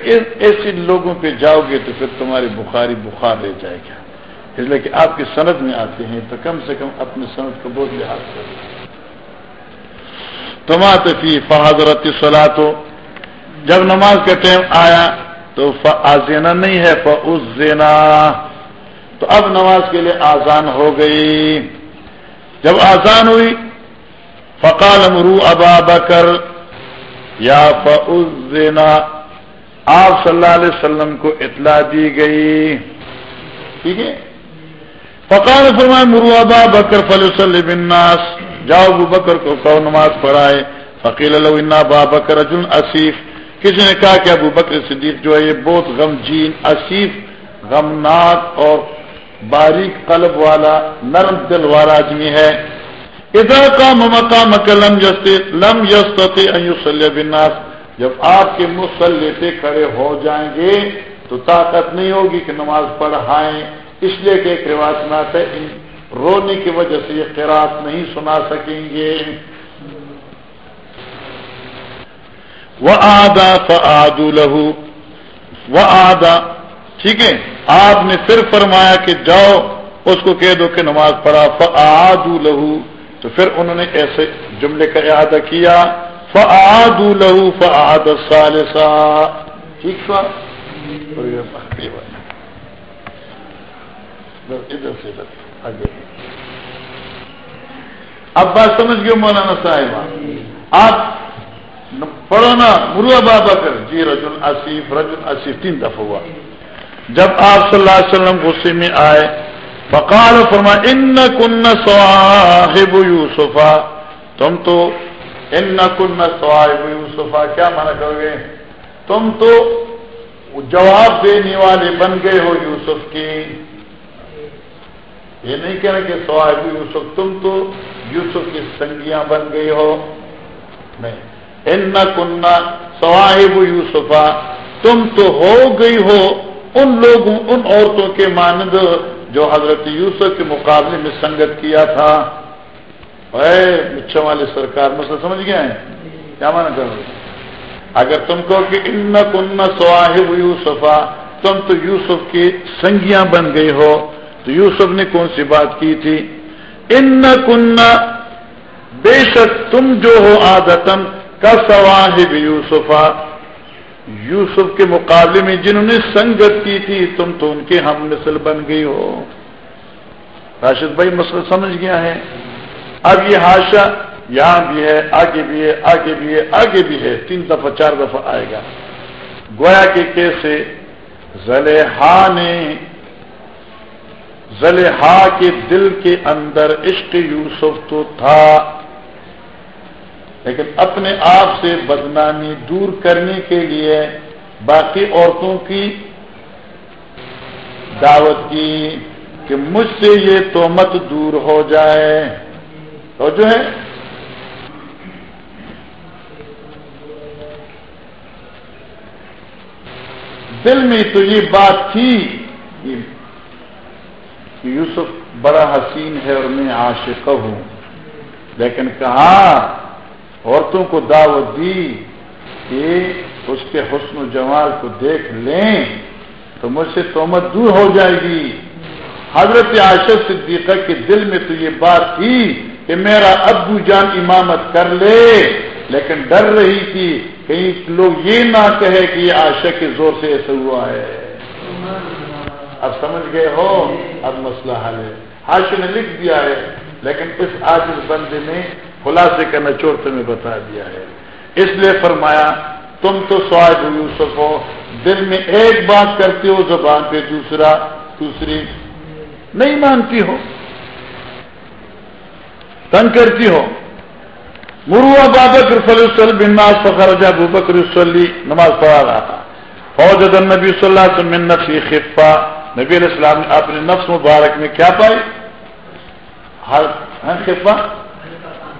ایسے لوگوں پہ جاؤ گے تو پھر تمہاری بخاری بخار رہ جائے گا اس لیے کہ آپ کی صنعت میں آتے ہیں تو کم سے کم اپنی صنعت کو بہت لحاظ کریں تمات فی فہادرت صلاح تو جب نماز کا ٹائم آیا تو آزینا نہیں ہے فعز زینا تو اب نماز کے لیے آزان ہو گئی۔ جب آزان ہوئی، فقال امرو ابا بکر، یا فعزینا آپ صلی اللہ علیہ وسلم کو اطلاع دی گئی۔ ٹھیک ہے؟ فقال فرمائے مرو ابا بکر فل بناس جاؤ ابو بکر کو کہ نماز پڑھائے۔ فقیل اللہ با بکر اجن اصیف کسی نے کہا کہ ابو بکر صدیق جو ہے، یہ بہت غمجین اصیف غمناک اور باریک قلب والا، نرم دل والا آدمی ہے۔ ادھر کا ممکام لم لم یس بناس جب آپ کے مسلح پہ کھڑے ہو جائیں گے تو طاقت نہیں ہوگی کہ نماز پڑھائیں۔ اس لیے کہ ایک روایت ہے رونے کی وجہ سے یہ قرات نہیں سنا سکیں گے۔ وہ آدھا فعاد لہو وہ آدھا ٹھیک ہے، آپ نے پھر فرمایا کہ جاؤ، اس کو کہہ دو کہ نماز پڑھا۔ فعاد لہو تو پھر انہوں نے ایسے جملے کا اعادہ کیا۔ فعاد لہو فعاد سالسا ٹھیک ادھر سے ادھر اب بات سمجھ گئے مولانا صاحب آپ پڑھو نا، مروا بابا کر. جی رجن آصف رجن آصف، تین دفعہ ہوا. جب آپ صلی اللہ علیہ وسلم غصے میں آئے، فقال فرما ان کن صاحب یوسفا تم تو ان کن صاحب یوسفا کیا مانا کرو گے تم تو جواب دینے والے بن گئے ہو یوسف کی۔ یہ نہیں کہنا کہ صاحب یوسف، تم تو یوسف کی سنگیاں بن گئی ہو۔ نہیں۔ ان کنہ صواہب یوسفا تم تو ہو گئی ہو ان لوگوں، ان عورتوں کے مانند جو حضرت یوسف کے مقابلے میں سنگت کیا تھا۔ مچھا والے سرکار مسئلہ سمجھ گئے ہیں؟ کیا مانا کرو اگر تم کہو کہ ان کن صواہب یوسفا تم تو یوسف کی سنگیاں بن گئی ہو۔ تو یوسف نے کون سی بات کی تھی؟ ان کن بے شک تم جو ہو آدتن کا سواہب یوسفا یوسف کے مقابلے میں جنہوں نے سنگت کی تھی، تم تو ان کے ہم نسل بن گئی ہو۔ راشد بھائی، مسئلہ سمجھ گیا ہے؟ اب یہ ہاشا یہاں بھی ہے، آگے بھی ہے، آگے بھی ہے، آگے بھی ہے، تین دفعہ، چار دفعہ آئے گا۔ گویا کے کیسے؟ زلیحا نے زلیحا کے دل کے اندر عشق یوسف تو تھا، لیکن اپنے آپ سے بدنامی دور کرنے کے لیے باقی عورتوں کی دعوت کی کہ مجھ سے یہ تومت دور ہو جائے۔ تو جو ہے؟ دل میں تو یہ بات تھی کہ یوسف بڑا حسین ہے اور میں عاشق ہوں، لیکن کہا عورتوں کو دعوت دی کہ اس کے حسن و جمال کو دیکھ لیں تو مجھ سے تومت دور ہو جائے گی۔ حضرت عاشق صدیقہ کے دل میں تو یہ بات تھی کہ میرا ابو جان امامت کر لے، لیکن ڈر رہی تھی کہیں لوگ یہ نہ کہے کہ یہ عاشق کے زور سے ایسا ہوا ہے۔ اب سمجھ گئے ہو؟ اب مسئلہ حل ہے۔ حاشی نے لکھ دیا ہے، لیکن اس آج بندے نے خلاصے کا نچوڑ تمہیں بتا دیا ہے۔ اس لیے فرمایا، تم تو سواد یوسف ہو، دل میں ایک بات کرتے ہو، زبان پہ دوسرا، دوسری، نہیں مانتی ہو۔ تنگ کرتی ہو۔ مروا بابکر فلی بناس فخر جا بکر وسلی نماز پڑھا رہا تھا۔ فوج نبی صلی اللہ علیہ وسلم نفسی خفا نبی علیہ السلام نے اپنے نفس مبارک میں کیا پائی؟ ہاں، خفا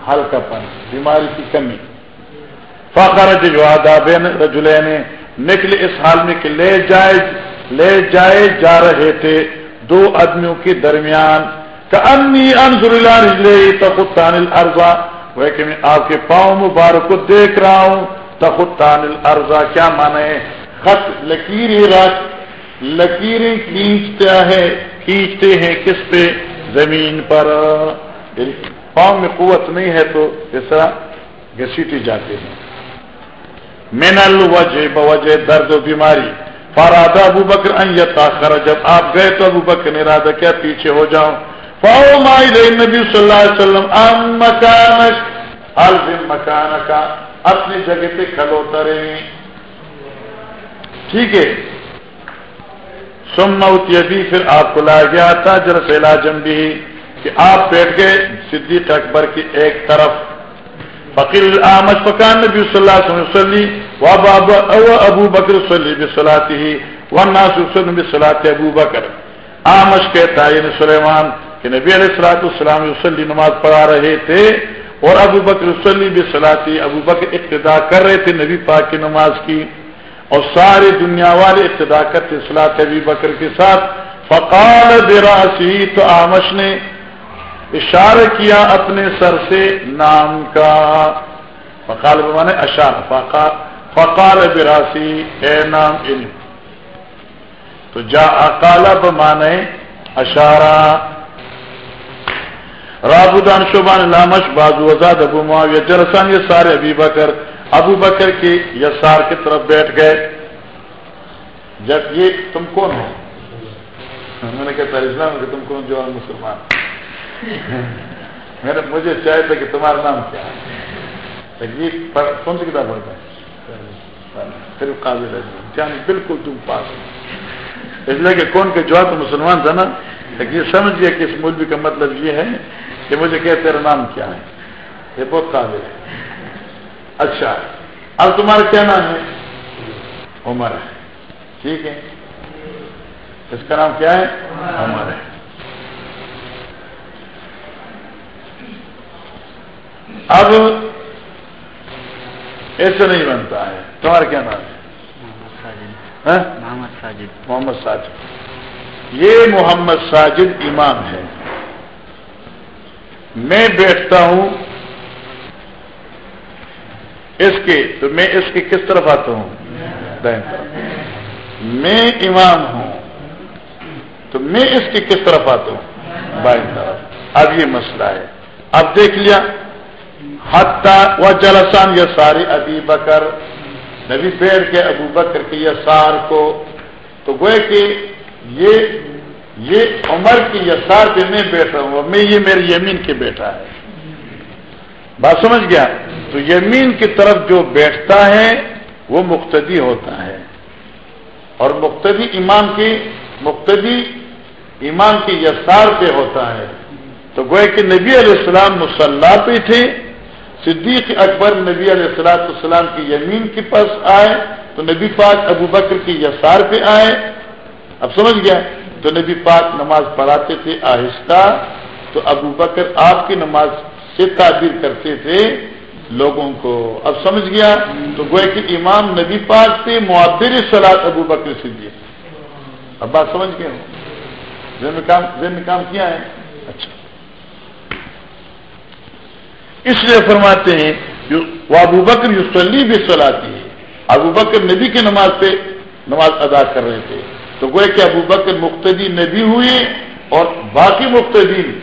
ہلکا پن، بیماری کی کمی۔ فخر جو آدابین رجلے نے نکلے اس حال میں کہ لے جائے لے جائے جا رہے تھے دو آدمیوں کے درمیان۔ انی انظر رجلے تخطان الارضا وہ کہ میں آپ کے پاؤں مبارک کو دیکھ رہا ہوں. تخطان الارضا کیا مانے خط لکیریں رکھ لکیریں کھینچتا ہے کھینچتے ہیں کس پہ؟ زمین پر. یعنی پاؤں میں قوت نہیں ہے تو اس طرح گھسیٹے جاتے ہیں. مین الوجہ بوجہ درد و بیماری. فارادہ ابو بکر تاخر جب آپ گئے تو ابو بکر نے ارادہ کیا پیچھے ہو جاؤں. فاؤ مائی نبی صلی اللہ علیہ وسلم، ام مکان الفم مکان کا اپنی جگہ پہ کھلو رہے ٹھیک ہے۔ سم موتی ابھی پھر آپ کو لایا گیا تھا جر سے علاجم بھی، کہ آپ بیٹھ گئے، صدیق اکبر کی ایک طرف۔ فقیر آمد فقان نبی صلی اللہ علیہ وسلم و ابو بکر صلی بسلاتی ہی ورناس وسلم ابو بکر۔ آمش کہتا ہے یعنی سلیمان کہ نبی علیہ السلاۃ السلام وسلی نماز پڑھا رہے تھے اور ابو بکر وسلی بسلاتی ابو بکر ابتدا کر رہے تھے، نبی پاک کی نماز کی۔ اور ساری دنیا والے ابتدا کرتے سلاط ابی بکر کے ساتھ۔ فقال براسی تو آمش نے اشارہ کیا اپنے سر سے نام کا۔ فقال بمانے اشار فقال براسی اے نام علم۔ تو جا اکالا بمانے اشارہ رابودان شبان لامش، بازو وزاد، ابو معاویہ جرسان یہ سارے ابی بکر، ابو بکر کی یسار کی طرف بیٹھ گئے۔ جب یہ تم کون ہو؟ میں نے کہتا اسلام کہ تم کون جو مسلمان۔ میرے مجھے چاہے تھا کہ تمہارا نام کیا۔ ہے یہ کون سی کتاب پڑھتا ہے؟ پھر قابل ہے۔ جان بالکل تم پاس اس لیے کہ کون کے جو تو مسلمان تھا نا؟ یہ سمجھ گیا کہ اس مولوی کا مطلب یہ ہے کہ مجھے کہ تیرا نام کیا ہے؟ یہ بہت قابل ہے۔ اچھا اب تمہارا کیا نام ہے؟ عمر ہے۔ ٹھیک ہے۔ اس کا نام کیا ہے؟ عمر ہے۔ اب ایسے نہیں بنتا ہے۔ تمہارا کیا نام ہے؟ ہاں؟ محمد ساجد۔ محمد ساجد۔ یہ محمد ساجد امام ہے۔ میں بیٹھتا ہوں، اس کے، تو میں اس کے کس طرف آتا ہوں؟ طرف۔ میں امام ہوں، تو میں اس کی کس طرف آتا ہوں؟ بائیں طرف۔ اب یہ مسئلہ ہے۔ اب دیکھ لیا۔ و جلسان یہ ساری ابھی بکر۔ نبی پیڑ کے ابو بکر کے یسار کو تو گوئے کہ یہ یہ عمر کی یسار پہ میں بیٹھا ہوں میں یہ میرے یمین کے بیٹا ہے۔ بات سمجھ گیا؟ تو یمین کی طرف جو بیٹھتا ہے، وہ مقتدی ہوتا ہے۔ اور مقتدی امام کی مقتدی امام کی یسار پہ ہوتا ہے۔ تو گوئے کہ نبی علیہ السلام مسلح پہ تھے۔ صدیق اکبر نبی علیہ السلاۃ السلام کی یمین کے پاس آئے۔ تو نبی پاک ابو بکر کی یسار پہ آئے۔ اب سمجھ گیا؟ تو نبی پاک نماز پڑھاتے تھے، آہستہ۔ تو ابو بکر آپ کی نماز سے تعبیر کرتے تھے لوگوں کو۔ اب سمجھ گیا؟ تو گوئے کہ امام نبی پاک سے معبر سلاد ابو بکر صدیق۔ اب بات سمجھ گئے؟ ہوں کام کام کیا ہے؟ اچھا۔ اس لیے فرماتے ہیں وہ ابو بکر یوسلی بھی سلاتی ہے۔ ابو بکر نبی کی نماز پہ نماز ادا کر رہے تھے۔ تو گوئے کہ ابو بکر مقتدی نبی ہوئے اور باقی مقتدین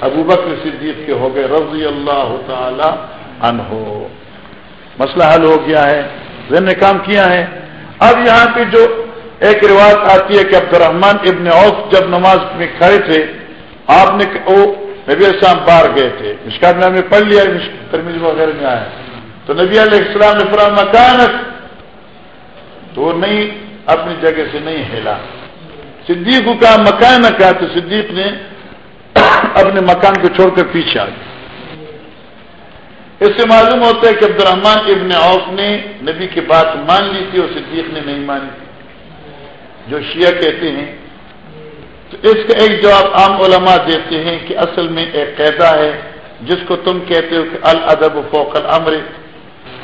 ابو بکر صدیق کے ہو گئے رضی اللہ تعالی عنہ۔ مسئلہ حل ہو گیا ہے، ذہن نے کام کیا ہے۔ اب یہاں پہ جو ایک روایت آتی ہے کہ عبد الرحمان ابن اوف جب نماز میں کھڑے تھے، آپ نے نبی السلام باہر گئے تھے۔ مشکات میں ہم نے پڑھ لیا ترمیز وغیرہ میں آیا۔ تو نبی علیہ السلام نے فرام مکانت؟ تو نہیں اپنی جگہ سے نہیں ہلا۔ صدیق کو کہا مکان نہ کہا تو صدیق نے اپنے مکان کو چھوڑ کر پیچھے آ گیا۔ اس سے معلوم ہوتا ہے کہ عبد الرحمان ابن عوف نے نبی کی بات مان لی تھی اور صدیق نے نہیں مانی۔ تھی جو شیعہ کہتے ہیں، تو اس کا ایک جواب عام علماء دیتے ہیں کہ اصل میں ایک قیدا ہے، جس کو تم کہتے ہو کہ الادب فوق الامر۔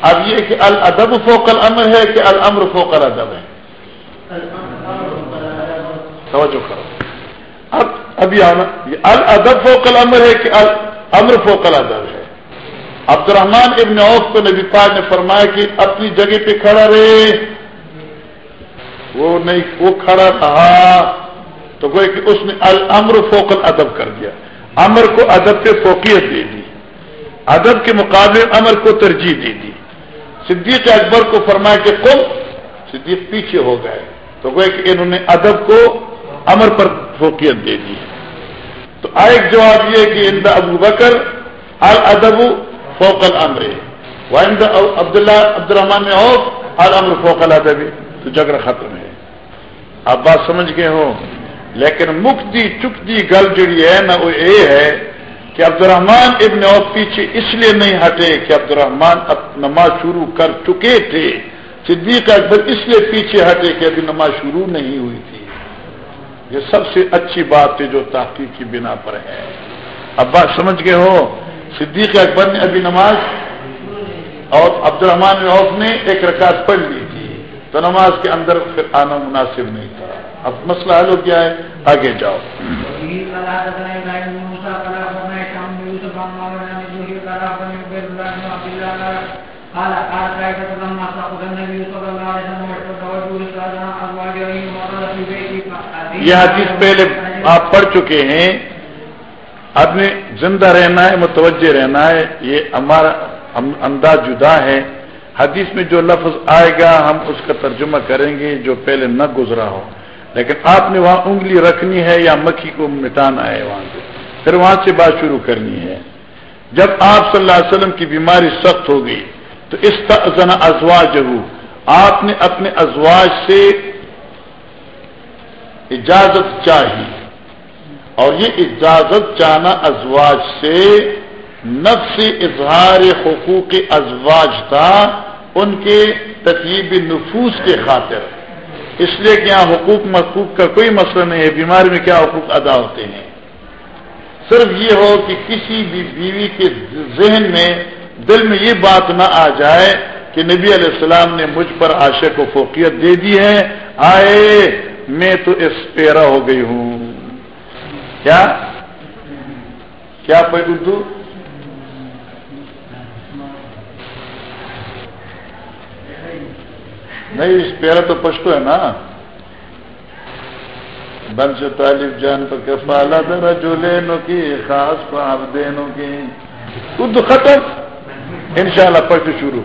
اب یہ کہ الادب فوق الامر ہے کہ الامر فوق الادب ہے۔ توجہ کرو۔ اب ابھی آنا یہ الادب فوکل امر ہے کہ امر فوکل ادب ہے۔ عبد الرحمان ابن عوف کو نبی پاک نے فرمایا کہ اپنی جگہ پہ کھڑا رہے۔ وہ نہیں، وہ کھڑا رہا۔ تو کوئی کہ اس نے الامر فوکل ادب کر دیا۔ امر کو ادب پہ فوقیت دے دی۔ ادب کے مقابلے امر کو ترجیح دے دی۔ صدیق اکبر کو فرمایا کہ کم صدیق پیچھے ہو گئے تو وہ کہ انہوں نے ادب کو امر پر فوقیت دے دی تو ایک جواب یہ کہ اند ابو بکر الادب فوق الامر۔ وائند عبداللہ عبد الرحمان میں ہو الامر فوق الادب۔ تو جگر ختم ہے۔ آپ بات سمجھ گئے ہو لیکن مکتی چکتی گل جڑی ہے نا وہ یہ ہے کہ عبد الرحمان ابن عوف پیچھے اس لیے نہیں ہٹے کہ عبد الرحمان نماز شروع کر چکے تھے۔ صدیق اکبر اس لیے پیچھے ہٹے کہ ابھی نماز شروع نہیں ہوئی تھی۔ یہ سب سے اچھی بات ہے جو تحقیق کی بنا پر ہے۔ اب بات سمجھ گئے ہو؟ صدیق اکبر نے ابھی نماز اور عبد الرحمان عوف نے ایک رکعت پڑھ لی تھی۔ تو نماز کے اندر پھر آنا مناسب نہیں تھا۔ اب مسئلہ حل ہو گیا ہے۔ آگے جاؤ۔ یہ حدیث پہلے آپ پڑھ چکے ہیں۔ آدمی زندہ رہنا ہے، متوجہ رہنا ہے، یہ ہمارا انداز جدا ہے۔ حدیث میں جو لفظ آئے گا، ہم اس کا ترجمہ کریں گے جو پہلے نہ گزرا ہو۔ لیکن آپ نے وہاں انگلی رکھنی ہے یا مکھی کو مٹانا ہے وہاں سے۔ پھر وہاں سے بات شروع کرنی ہے۔ جب آپ صلی اللہ علیہ وسلم کی بیماری سخت ہو گئی، تو اس کا ازنا ازواج آپ نے اپنے ازواج سے اجازت چاہی اور یہ اجازت چاہنا ازواج سے، نفس اظہار حقوق ازواج تھا ان کے تقیب نفوس کے خاطر۔ اس لیے کہ یہاں حقوق محقوق کا کوئی مسئلہ نہیں ہے، بیماری میں کیا حقوق ادا ہوتے ہیں؟ صرف یہ ہو کہ کسی بھی بیوی کے ذہن میں، دل میں یہ بات نہ آ جائے کہ نبی علیہ السلام نے مجھ پر عاشق کو فوقیت دے دی ہے۔ آئے میں تو اس پیرا ہو گئی ہوں۔ کیا؟ کیا پہ اردو نہیں، اس پیرا تو پشتو ہے نا۔ بنش طالب جان پر کفالا درا جو لینو کی، خاص پاپ دینوں کی۔ اردو ختم۔ انشاءاللہ شاء پشتو شروع۔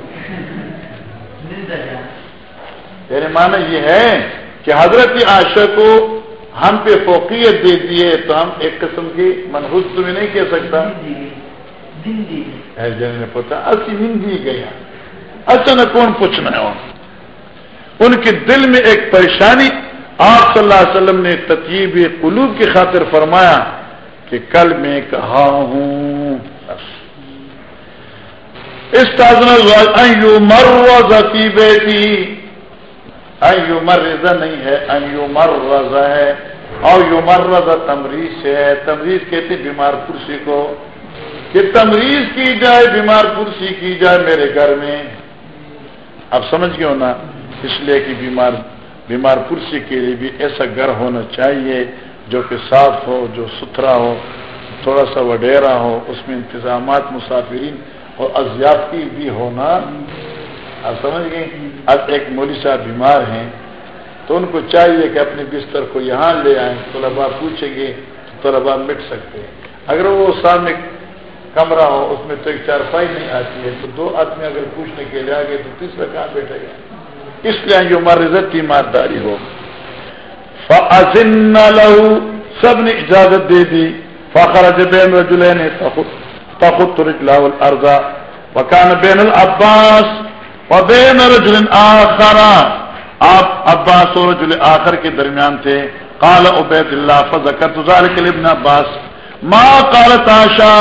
یعنی معنی یہ ہے کہ حضرت عاشق کو ہم پہ فوقیت دے دیے تو ہم ایک قسم کی منحوس تمہیں نہیں کہہ سکتا۔ نے پوچھا، اسی ہندی گیا اچھا نہ کون پوچھنا ہے ان کے دل میں ایک پریشانی۔ آپ صلی اللہ علیہ وسلم نے تطیب قلوب کی خاطر فرمایا کہ کل میں کہا ہوں۔ اس تاز مر کی بیٹی یو مرزا نہیں ہے یو مر رضا ہے۔ اور یو مر رضا تمریز ہے۔ تمریز کہتے بیمار پرسی کو۔ کہ تمریز کی جائے، بیمار پرسی کی جائے میرے گھر میں۔ اب سمجھ گئے نا؟ اس لیے کہ بیمار بیمار پرسی کے لیے بھی ایسا گھر ہونا چاہیے جو کہ صاف ہو، جو ستھرا ہو، تھوڑا سا وڈیرا ہو۔ اس میں انتظامات، مسافرین اور ازیافتی بھی ہونا۔ آپ سمجھ گئے؟ اب ایک مولی صاحب بیمار ہیں، تو ان کو چاہیے کہ اپنے بستر کو یہاں لے آئیں طلبا پوچھیں گے طلبا مٹ سکتے ہیں۔ اگر وہ سامنے کمرہ ہو، اس میں تو ایک چارپائی نہیں آتی ہے، تو دو آدمی اگر پوچھنے کے لیے آگے تو تیسرا کہاں بیٹھے گا؟ اس لیے جو مرزت کی مارداری ہو۔ فن لہو سب نے اجازت دے دی۔ فخر بین رجلین تخت لاول ارزا وکان بین العباس وبین رجل آخر۔ آپ عباس و رجل آخر کے درمیان تھے۔ قال عبید اللہ فذکر ذلك ابن عباس۔ ما قالت آشا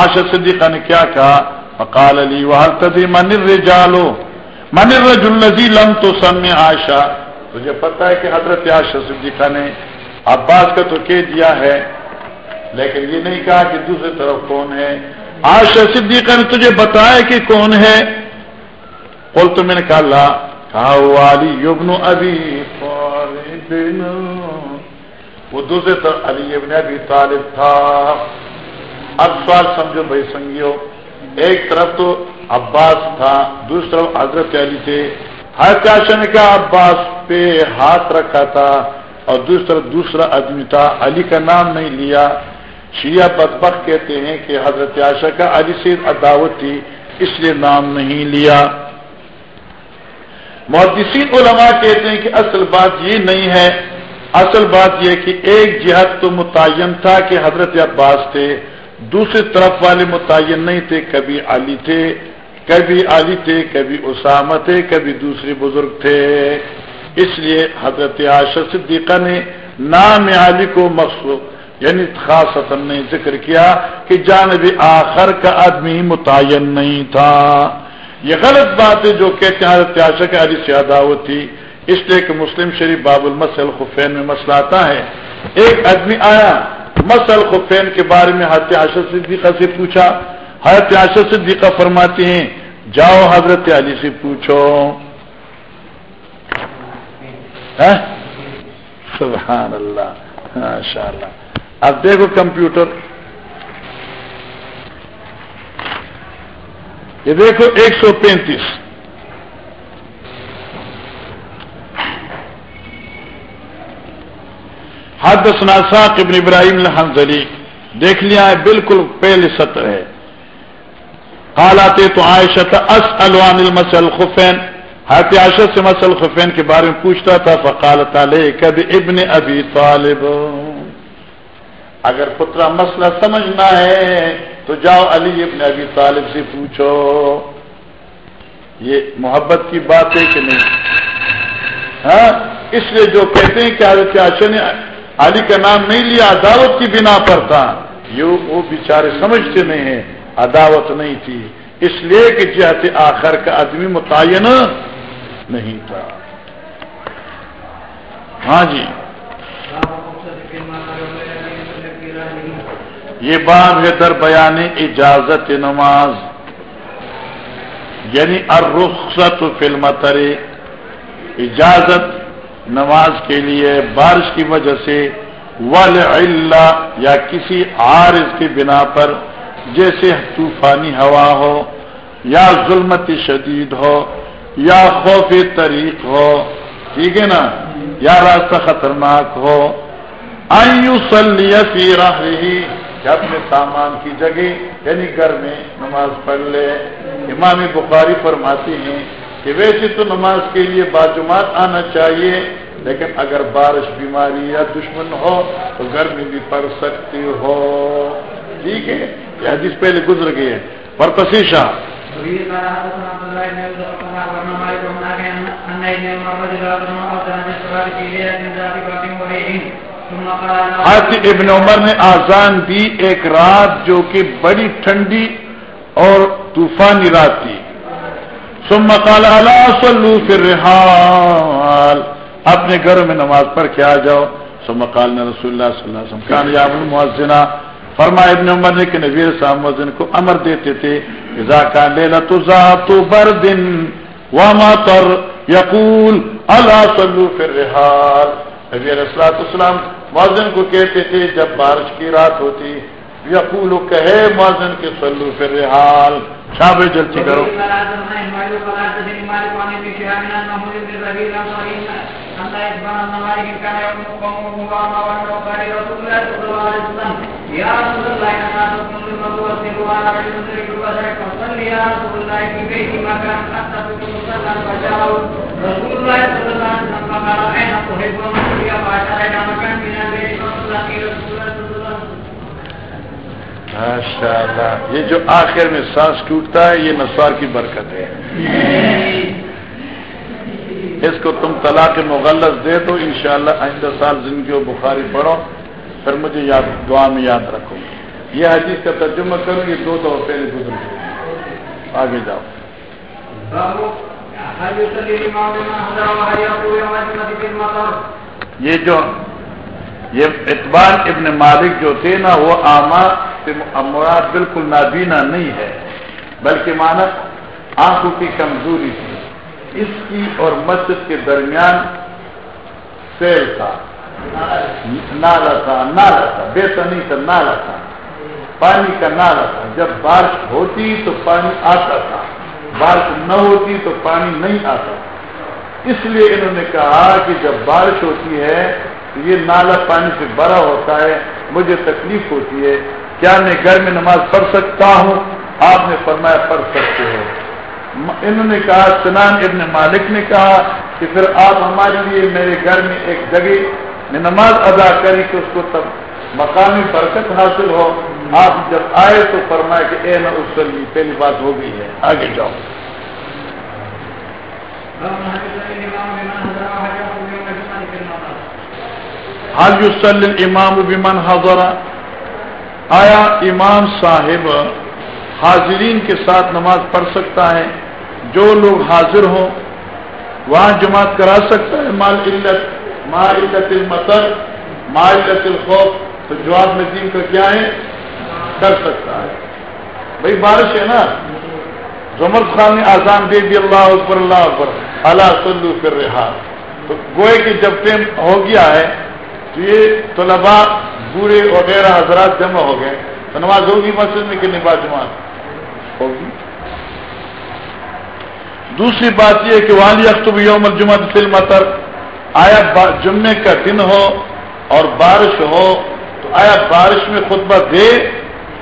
آشا صدیقہ نے کیا کہا؟ فقال لی وحل تدری من الرجال؟ من الرجل الذي لم تسمع آشا تجھے پتہ ہے کہ حضرت آشا صدیقہ نے عباس کا تو کہہ دیا ہے، لیکن یہ نہیں کہا کہ دوسری طرف کون ہے۔ آشا صدیقہ نے تجھے بتایا کہ کون ہے؟ بول تو میں نے کہا والی یبن ابھی وہ دوسرے طرف علی ابن ابی طالب تھا. اب سوال سمجھو بھائی سنگیو، ایک طرف تو عباس تھا، دوسری طرف حضرت علی تھے۔ حضرت عائشہ نے کہا، عباس پہ ہاتھ رکھا تھا۔ اور دوسری طرف دوسرا آدمی تھا، علی کا نام نہیں لیا۔ شیعہ بدبخ کہتے ہیں کہ حضرت عائشہ کا علی سے عداوت تھی، اس لیے نام نہیں لیا۔ محدثین علماء کہتے ہیں کہ اصل بات یہ نہیں ہے۔ اصل بات یہ کہ ایک جہد تو متعین تھا کہ حضرت عباس تھے، دوسری طرف والے متعین نہیں تھے، کبھی علی تھے، کبھی علی تھے، کبھی اسامہ تھے، کبھی دوسرے بزرگ تھے۔ اس لیے حضرت عاشر صدیقہ نے نام علی کو مخصوص یعنی خاص نے ذکر کیا کہ جانب آخر کا آدمی متعین نہیں تھا۔ یہ غلط بات ہے جو کہتے ہیں حضرت عاشق علی سے عداوت تھی۔ اس لیے کہ مسلم شریف باب المسل خفین میں مسئلہ آتا ہے۔ ایک آدمی آیا مسل خفین کے بارے میں حضرت عاشق صدیقہ سے پوچھا۔ حضرت عاشق صدیقہ فرماتے ہیں، جاؤ حضرت علی سے پوچھو۔ ہاں؟ سبحان اللہ ماشاء اللہ اب دیکھو کمپیوٹر۔ یہ دیکھو ایک سو پینتیس حد ساق ابن ابراہیم الحمزلی دیکھ لیا ہے بالکل پہلے سطر ہے حالاتے تو عائشہ اس الوان المسل خفین حت عائشہ سے مسل خفین کے بارے میں پوچھتا تھا فقال تعالی کب ابن ابی طالب اگر پترا مسئلہ سمجھنا ہے تو جاؤ علی ابن ابی طالب سے پوچھو۔ یہ محبت کی بات ہے کہ نہیں؟ ہاں؟ اس لیے جو کہتے ہیں کہ حضرت عاشق نے علی کا نام نہیں لیا، عداوت کی بنا پر تھا۔ یہ وہ بیچارے سمجھتے نہیں ہیں، عداوت نہیں تھی۔ اس لیے کہ جہت آخر کا آدمی متعین نہیں تھا۔ ہاں جی۔ یہ بات ہے در بیان اجازت نماز۔ یعنی الرخصت فلم ترے اجازت نماز کے لیے بارش کی وجہ سے ول یا کسی عارض کی بنا پر جیسے طوفانی ہوا ہو یا ظلمت شدید ہو یا خوف طریق ہو، ٹھیک ہے نا؟ یا راستہ خطرناک ہو۔ آئیو سلیفی رہی کہ اپنے سامان کی جگہ یعنی گھر میں نماز پڑھ لے۔ امام بخاری فرماتی ہیں کہ ویسے تو نماز کے لیے باجمات آنا چاہیے، لیکن اگر بارش، بیماری یا دشمن ہو تو گھر میں بھی پڑھ سکتی ہو۔ ٹھیک ہے، یہ حدیث پہلے گزر گئی ہے۔ پر پسیشا حضرت ابن عمر نے آزان دی ایک رات جو کہ بڑی ٹھنڈی اور طوفانی رات تھی۔ سم قال اللہ صلو فی الرحال اپنے گھر میں نماز پڑھ کے آ جاؤ۔ سم قال نے رسول اللہ صلی اللہ علیہ وسلم، کان یا المؤذنا فرمایا، ابن عمر نے کہ نبی صاحب مؤذن کو امر دیتے تھے، اذا کان لیلۃ ذات برد و مطر، یقول، الا صلو فی الرحال نبی علیہ الصلوۃ والسلام مؤذن کو کہتے تھے، جب بارش کی رات ہوتی، یقول، کہے مؤذن کے صلو فی الرحال۔ شاب جلدی کرو۔ ماشاء اللہ یہ جو آخر میں سانس ٹوٹتا ہے، یہ نسوار کی برکت ہے۔ اس کو تم طلاق مغلس دے دو، انشاءاللہ آئندہ سال زندگی و بخاری پڑھو، پھر مجھے یاد، دعا میں یاد رکھو۔ یہ حدیث کا ترجمہ کروں یہ دو دور پہلے گزر آگے جاؤ۔ یہ جو یہ اعتبار ابن مالک جو تھے نا، وہ مراد بالکل نابینا نہیں ہے، بلکہ مانت آنکھوں کی کمزوری تھی۔ اس کی اور مسجد کے درمیان سیل تھا۔ نالا تھا نالا تھا بیسا نہیں تھا، نالا تھا۔ پانی کا نالا تھا۔ جب بارش ہوتی تو پانی آتا تھا۔ بارش نہ ہوتی تو پانی نہیں آتا۔ اس لیے انہوں نے کہا کہ جب بارش ہوتی ہے تو یہ نالا پانی سے بڑا ہوتا ہے، مجھے تکلیف ہوتی ہے۔ کیا میں گھر میں نماز پڑھ سکتا ہوں؟ آپ نے فرمایا پڑھ سکتے ہو۔ انہوں نے کہا سنان ابن مالک نے کہا کہ پھر آپ ہمارے لیے میرے گھر میں ایک جگہ میں نماز ادا کری کہ اس کو تب مقامی برکت حاصل ہو۔ آپ جب آئے تو فرمایا کہ اے نہ اس پہلی بات ہو گئی ہے، آگے جاؤ۔ حال یوسل امام بمن حضر؟ آیا امام صاحب حاضرین کے ساتھ نماز پڑھ سکتا ہے؟ جو لوگ حاضر ہوں، وہاں جماعت کرا سکتا ہے؟ مال علت مال علت المطر، مال علت الخوف۔ تو جواب نظیم کا کیا ہے؟ کر سکتا ہے۔ بھائی بارش ہے نا۔ زمر خان نے آزان دے دی، اللہ اکبر اللہ اکبر۔ اللہ سلو پھر رہا تو گوئے کہ جب ٹائم ہو گیا ہے، تو یہ طلباء، بوڑھے وغیرہ حضرات جمع ہو گئے۔ تو نماز ہوگی مسجد میں کہ نماز جماعت؟ ہوگی۔ دوسری بات یہ کہ والی اختب یوم الجمع فل متر آیا جمعے کا دن ہو اور بارش ہو تو آیا بارش میں خطبہ دے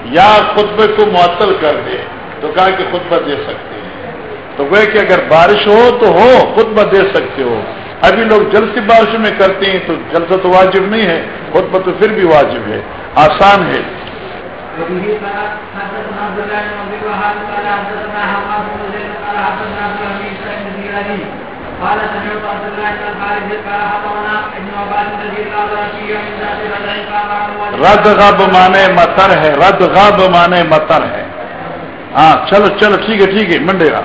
یا خطبے کو معطل کر دے؟ تو کہا کہ خطبہ دے سکتے ہیں۔ تو وہ کہ اگر بارش ہو تو ہو، خطبہ دے سکتے ہو۔ ابھی لوگ جلد سی بارش میں کرتے ہیں تو جلسہ تو واجب نہیں ہے، خطبہ تو پھر بھی واجب ہے۔ آسان ہے۔ رد غب مانے متر ہے رد غب مانے متر ہے ہاں چلو چلو ٹھیک ہے ٹھیک ہے منڈے گا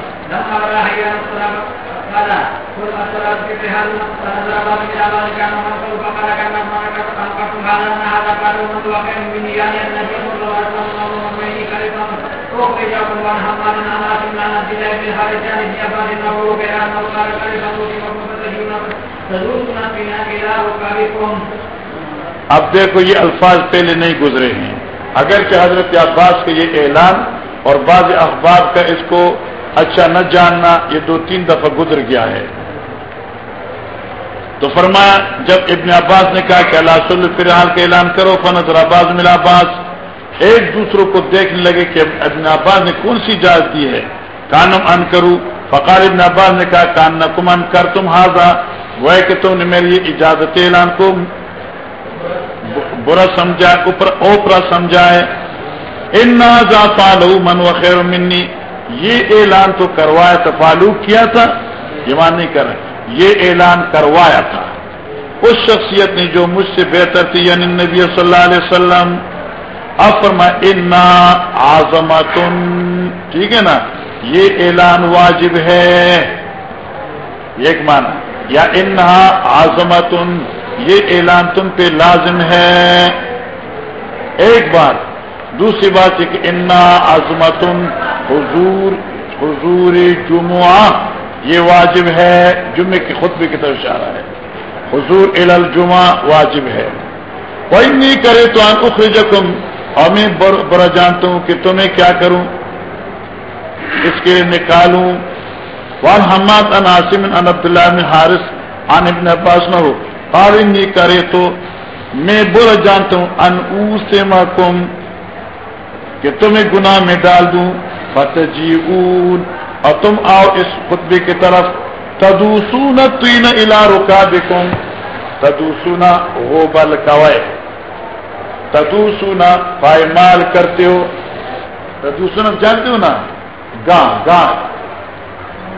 اب دیکھو یہ الفاظ پہلے نہیں گزرے ہیں۔ اگرچہ حضرت عباس کا یہ اعلان اور بعض اخبار کا اس کو اچھا نہ جاننا یہ دو تین دفعہ گزر گیا ہے۔ تو فرمایا، جب ابن عباس نے کہا کہ اللہ صلی فی الحال کا اعلان کرو فنت عباس ملا عباس ایک دوسرے کو دیکھنے لگے کہ ابن عباس نے کون سی اجازت دی ہے؟ کانم ان کروں فقار ابن عباس نے کہا کان نکم ان کر تم حاضا وہ کہ تم نے میری اجازت اعلان کو برا سمجھا، اوپر اوپرا سمجھا ہے۔ ان پالو من و خیر منی۔ یہ اعلان تو کروایا تھا فالو کیا تھا؟ یہ نہیں کر رہے۔ یہ اعلان کروایا تھا۔ اس شخصیت نے جو مجھ سے بہتر تھی یعنی نبی صلی اللہ علیہ وسلم۔ اب فرما انا آزمتن ٹھیک ہے نا؟ یہ اعلان واجب ہے۔ ایک مانا یا انہا آزمتن یہ اعلان تم پہ لازم ہے۔ ایک بات دوسری بات ہے کہ انا آزمتن حضور حضور جمعہ، یہ واجب ہے۔ جمعے کی خطبے کی طرف اشارہ ہے۔ حضور الجمعہ واجب ہے۔ کوئی نہیں کرے تو ان اخرجکم اور میں برا جانتا ہوں کہ تمہیں کیا کروں؟ اس کے نکالوں۔ وان حماد ان عاصم ان عبداللہ میں حارث ان ابن عباس نہ ہو۔ اور نہیں کرے تو میں برا جانتا ہوں، ان سے محکم کہ تمہیں گناہ میں ڈال دوں۔ فتح جی اور تم آؤ اس خطبے کی طرف۔ تدوسون تین الا رکا بکم تدوسونا وہ بل کوئے تدوسونا پائمال کرتے ہو. تدوسونا جانتے ہو نا؟ گاں گاں.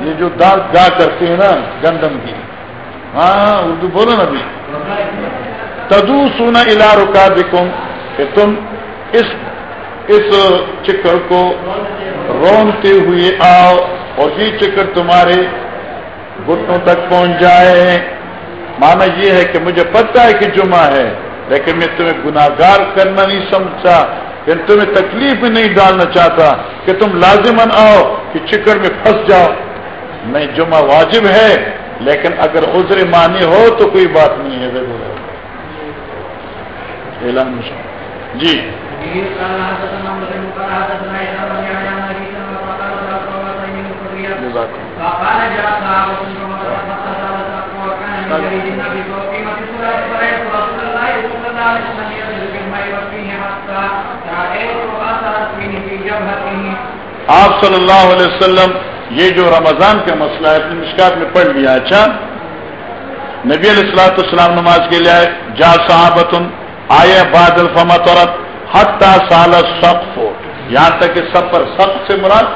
یہ جو دال گا کرتے ہیں نا، گندم کی. ہاں اردو بولو نا بھی. تدو سونا الا رکا کہ تم اس اس چکر کو رونتے ہوئے آؤ اور یہ چکر تمہارے گٹوں تک پہنچ جائے. مانا یہ ہے کہ مجھے پتا ہے کہ جمعہ ہے۔ لیکن میں تمہیں گناگار کرنا نہیں سمجھتا پھر تمہیں تکلیف میں نہیں ڈالنا چاہتا کہ تم لازمن آؤ کہ چکر میں پھنس جاؤ۔ نہیں، جمعہ واجب ہے، لیکن اگر عذر مانی ہو تو کوئی بات نہیں ہے، ضرور اعلان جی۔ آپ صلی اللہ علیہ وسلم، یہ جو رمضان کا مسئلہ ہے، اپنی مشکات میں پڑھ لیا اچھا؟ نبی علیہ السلاۃ السلام نماز کے لیے جا صحابت آئے بادل فمت عورت حتہ سال سقف ہو یہاں تک کہ سفر سب سے مراد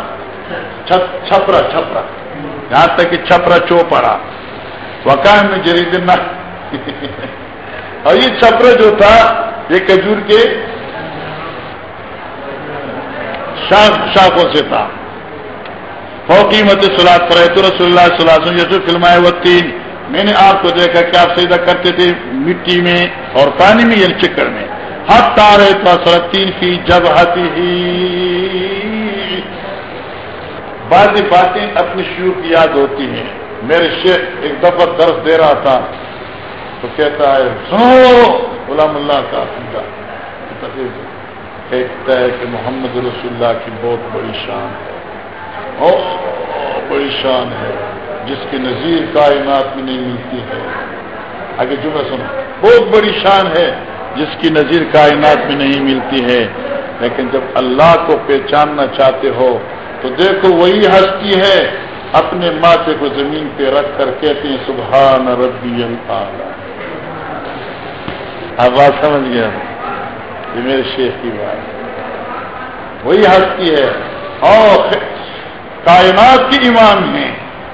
چھپرا چھپرا، یہاں تک کہ چھپرا چو پڑا وقام میں جرید نہ اور یہ چھپرا جو تھا، یہ کجور کے شاخوں سے تھا۔ فوقیمت سلاد فرحت رسول اللہ صلی اللہ فلمائے وہ تین۔ میں نے آپ کو دیکھا کہ آپ سیدھا کرتے تھے مٹی میں اور پانی میں یعنی چکر میں۔ ہاتھ تارے تو سرتین کی جب ہاتھی ہی۔ بعض باتیں اپنی شیور کی یاد ہوتی ہیں۔ میرے شیخ ایک دفعہ درس دے رہا تھا۔ تو کہتا ہے سنو غلام اللہ کا کہتا ہے کہ محمد رسول اللہ کی بہت بڑی شان ہے۔ بڑی شان ہے۔ جس کی نظیر کائنات میں نہیں ملتی ہے۔ آگے جو میں سنو۔ بہت بڑی شان ہے۔ جس کی نظیر کائنات میں نہیں ملتی ہے۔ لیکن جب اللہ کو پہچاننا چاہتے ہو، تو دیکھو وہی ہستی ہے۔ اپنے ماتھے کو زمین پہ رکھ کر کہتے ہیں، سبحان ربی اللہ آپ بات سمجھ گیا یہ میرے شیخ کی بات۔ وہی ہستی ہے۔ اور کائنات کی امام ہے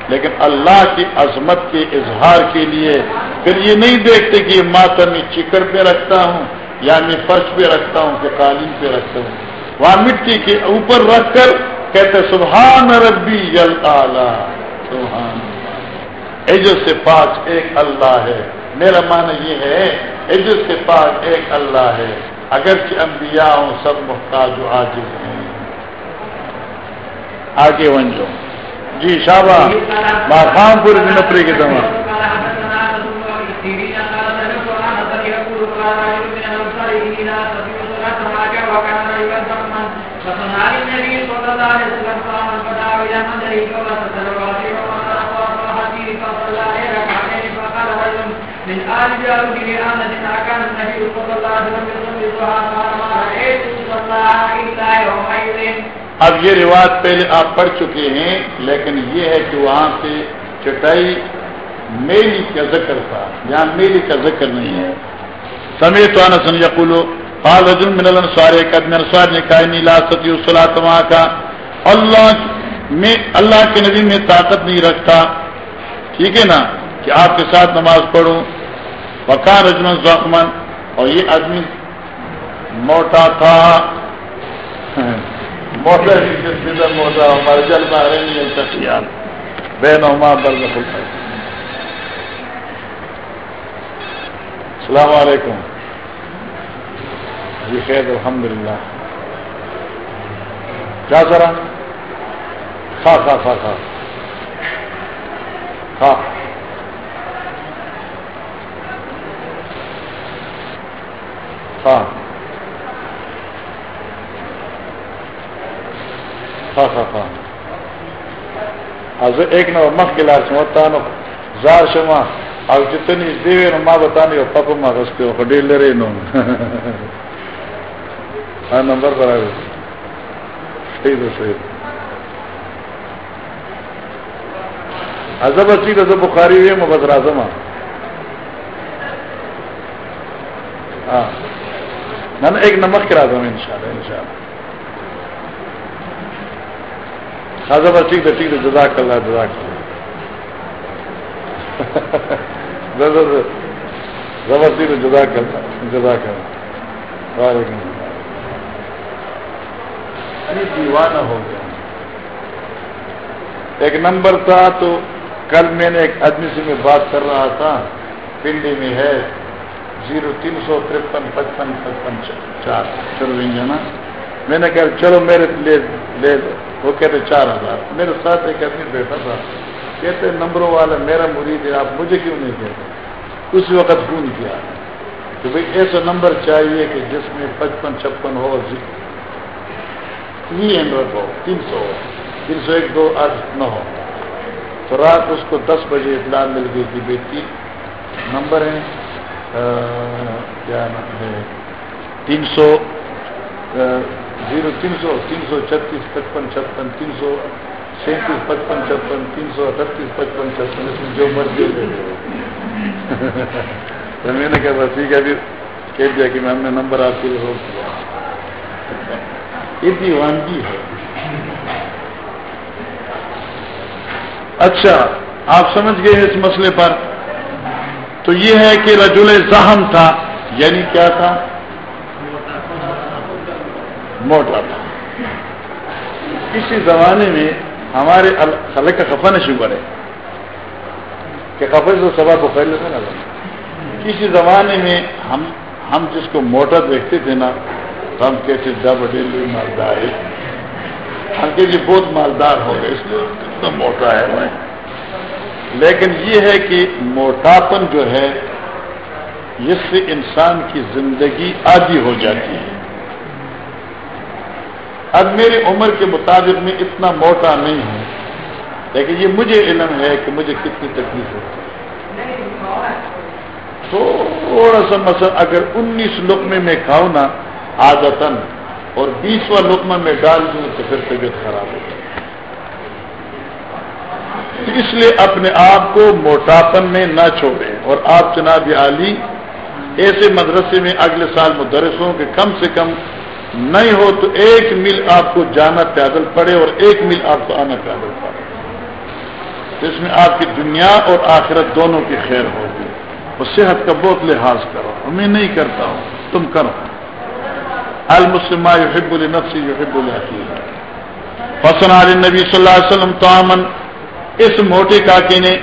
لیکن اللہ کی عظمت کے اظہار کے لیے پھر یہ نہیں دیکھتے کہ ماتا میں چکر پہ رکھتا ہوں یا میں فرش پہ رکھتا ہوں کہ قالین پہ رکھتا ہوں۔ وہاں مٹی کے اوپر رکھ کر کہتے سبحان ربی یل سبحان عجت سے پاک ایک اللہ ہے۔ میرا معنی یہ ہے عجت سے پاک ایک اللہ ہے اگرچہ انبیاء ہوں سب محتاج و عاجز ہیں آگے ون جو جی شابہ خان پور نپری کے دما اب یہ رواج پہلے آپ پڑھ چکے ہیں، لیکن یہ ہے کہ وہاں سے چٹائی میلی کا ذکر تھا۔ یہاں میلی کا ذکر نہیں ہے۔ سمی تو سن یقولو، قال رجل من الانصار، ایک آدمی انصار نے کہا نیلا ستی الصلاۃ وہاں کا اللہ میں، اللہ کے نبی میں طاقت نہیں رکھتا۔ ٹھیک ہے نا؟ کہ آپ کے ساتھ نماز پڑھوں۔ وقار رجمن زخمن. اور یہ آدمی موٹا تھا. موٹا موٹا ہمارے جل میں خیال بے نما بل السلام علیکم. جی خیر الحمد للہ کیا ذرا؟ کھا کھا کھا کھا. کھا. ہاں۔ ہاں ہاں ہاں۔ ایک نو مخ کے لار سمتا زار شما۔ اب جتنی دیوے نو ماں بتانی ہو پاپا ماں رستے ہو ڈیل لے رہے نو۔ ہاں نمبر پر آئے صحیح تو صحیح ازب اچھی تو بخاری ہوئی محبت راضم ہاں نہ ایک نمک کرا دوں ان شاء اللہ ان شاء اللہ خاصا بس ٹھیک ہے ٹھیک ہے جزاک اللہ جزاک اللہ۔ زبردستی تو جزاک اللہ جزاک اللہ۔ وعلیکم السلام۔ دیوانہ ہو گیا۔ ایک نمبر تھا تو کل میں نے ایک آدمی سے میں بات کر رہا تھا پنڈی میں ہے۔ زیرو تین سو ترپن پچپن پچپن چار۔ چلو نا؟ میں نے کہا چلو میرے لے لے وہ کہتے چار ہزار۔ میرے ساتھ ایک آدمی بیٹھا تھا۔ کہتے نمبروں والا میرا مرید ہے آپ مجھے کیوں نہیں کہتے اس وقت فون کیا۔ کہ بھائی ایسا نمبر چاہیے کہ جس میں پچپن چھپن ہو تھری ہنڈریڈ ہو تین سو ہو۔ تین سو ایک دو آج نہ ہو۔ تو رات اس کو دس بجے اطلاع مل گئی تھی بیٹی نمبر ہے کیا نام ہے تین سو زیرو، تین سو تین سو چھتیس، پچپن، چھپن، تین سو سینتیس، پچپن، چھپن، تین سو اٹھتیس، پچپن، چھپن، اس میں جو مرضی تو میں نے کہا، بس ٹھیک ہے، ابھی کہہ دیا کہ میں ہم نے نمبر آپ کے لیے روک یہ دیوانگی ہے۔ اچھا آپ سمجھ گئے اس مسئلے پر؟ تو یہ ہے کہ رجل زہم تھا یعنی کیا تھا؟ موٹا تھا۔ کسی زمانے میں ہمارے خلق کا خفا شوگر ہے۔ کہ خفے سے سبا کو پہلے سے نہ کسی زمانے میں ہم ہم جس کو موٹا دیکھتے تھے نا تو ہم کہتے جب ڈیلی مالدار ہم کے بہت مالدار ہو گئے، اس لیے اتنا موٹا ہے میں لیکن یہ ہے کہ موٹاپن جو ہے، اس سے انسان کی زندگی آدھی ہو جاتی ہے۔ اب میری عمر کے مطابق میں اتنا موٹا نہیں ہوں، لیکن یہ مجھے علم ہے کہ مجھے کتنی تکلیف ہوتی ہے۔ تھوڑا سا مثلا اگر انیس لقمے میں کھاؤں نا آدتن اور بیسواں لقمہ میں ڈال دوں تو پھر طبیعت خراب ہو جائے اس لیے اپنے آپ کو موٹاپن میں نہ چھوڑیں۔ اور آپ جناب عالی ایسے مدرسے میں اگلے سال مدرس ہوں کہ کم سے کم نہیں ہو تو ایک میل آپ کو جانا پیدل پڑے اور ایک میل آپ کو آنا پیدل پڑے۔ اس میں آپ کی دنیا اور آخرت دونوں کی خیر ہوگی۔ اور صحت کا بہت لحاظ کرو۔ میں نہیں کرتا ہوں، تم کرو۔ المسلم یحب النفسی یحب الحقیق فسن علی نبی صلی اللہ علیہ وسلم تو اس موٹے کاکے نے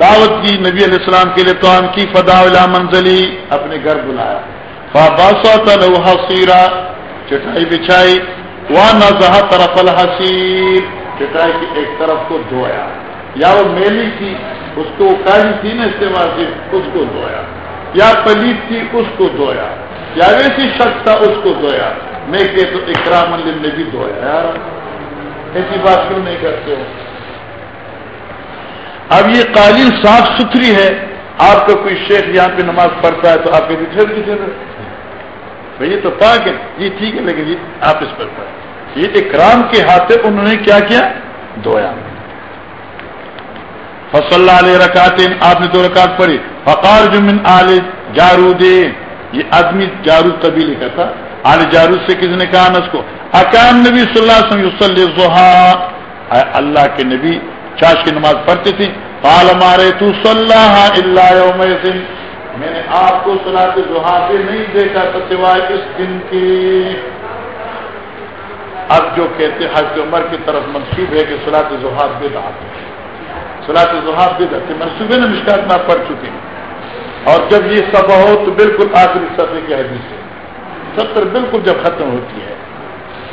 دعوت کی نبی علیہ السلام کے لیے تو کی فدا منزلی، اپنے گھر بلایا۔ فاسا سیرا چٹائی بچھائی۔ وہ نہ طرف الحسیر چٹائی کی ایک طرف کو دھویا۔ یا وہ میلی تھی، اس کو کالی تھی نا استعمال کی، اس کو دھویا۔ یا پلیت تھی، اس کو دھویا۔ یا ویسی شخص تھا، اس کو دھویا۔ میں کہ تو اکرام الم نے بھی دھویا، یار۔ ایسی بات کیوں نہیں کرتے ہو؟ اب یہ قالین صاف ستھری ہے، آپ کا کوئی شیخ یہاں پہ نماز پڑھتا ہے تو آپ کے پھر کی بھائی یہ تو پاک ہے جی ٹھیک ہے، لیکن جی آپ اس پر پڑھیں۔ یہ اکرام کے ہاتھے انہوں نے کیا کیا؟ دھویا۔ فصل اللہ علیہ رکعت آپ نے دو رکعت پڑھی۔ فقار جمن آل جارود یہ آدمی جارود قبیلے کا تھا۔ آل جارود سے کسی نے کہا؟ نس کو۔ اکان نبی صلی اللہ علیہ وسلم اللہ کے نبی چاش کی نماز پڑھتے تھے پال مارے تو صلاح اللہ میں نے آپ کو صلاح کے زحا سے نہیں دیکھا تھا سوائے اس دن کی۔ اب جو کہتے حج عمر کی طرف منسوب ہے کہ صلاح کے زحا بے دات سلاط زحاب بھی کرتے منصوبے میں مشکلات میں پڑھ چکے ہیں اور جب یہ سفا ہو تو بالکل آخری صفحے کی حدیث ہے۔ ستر بالکل جب ختم ہوتی ہے۔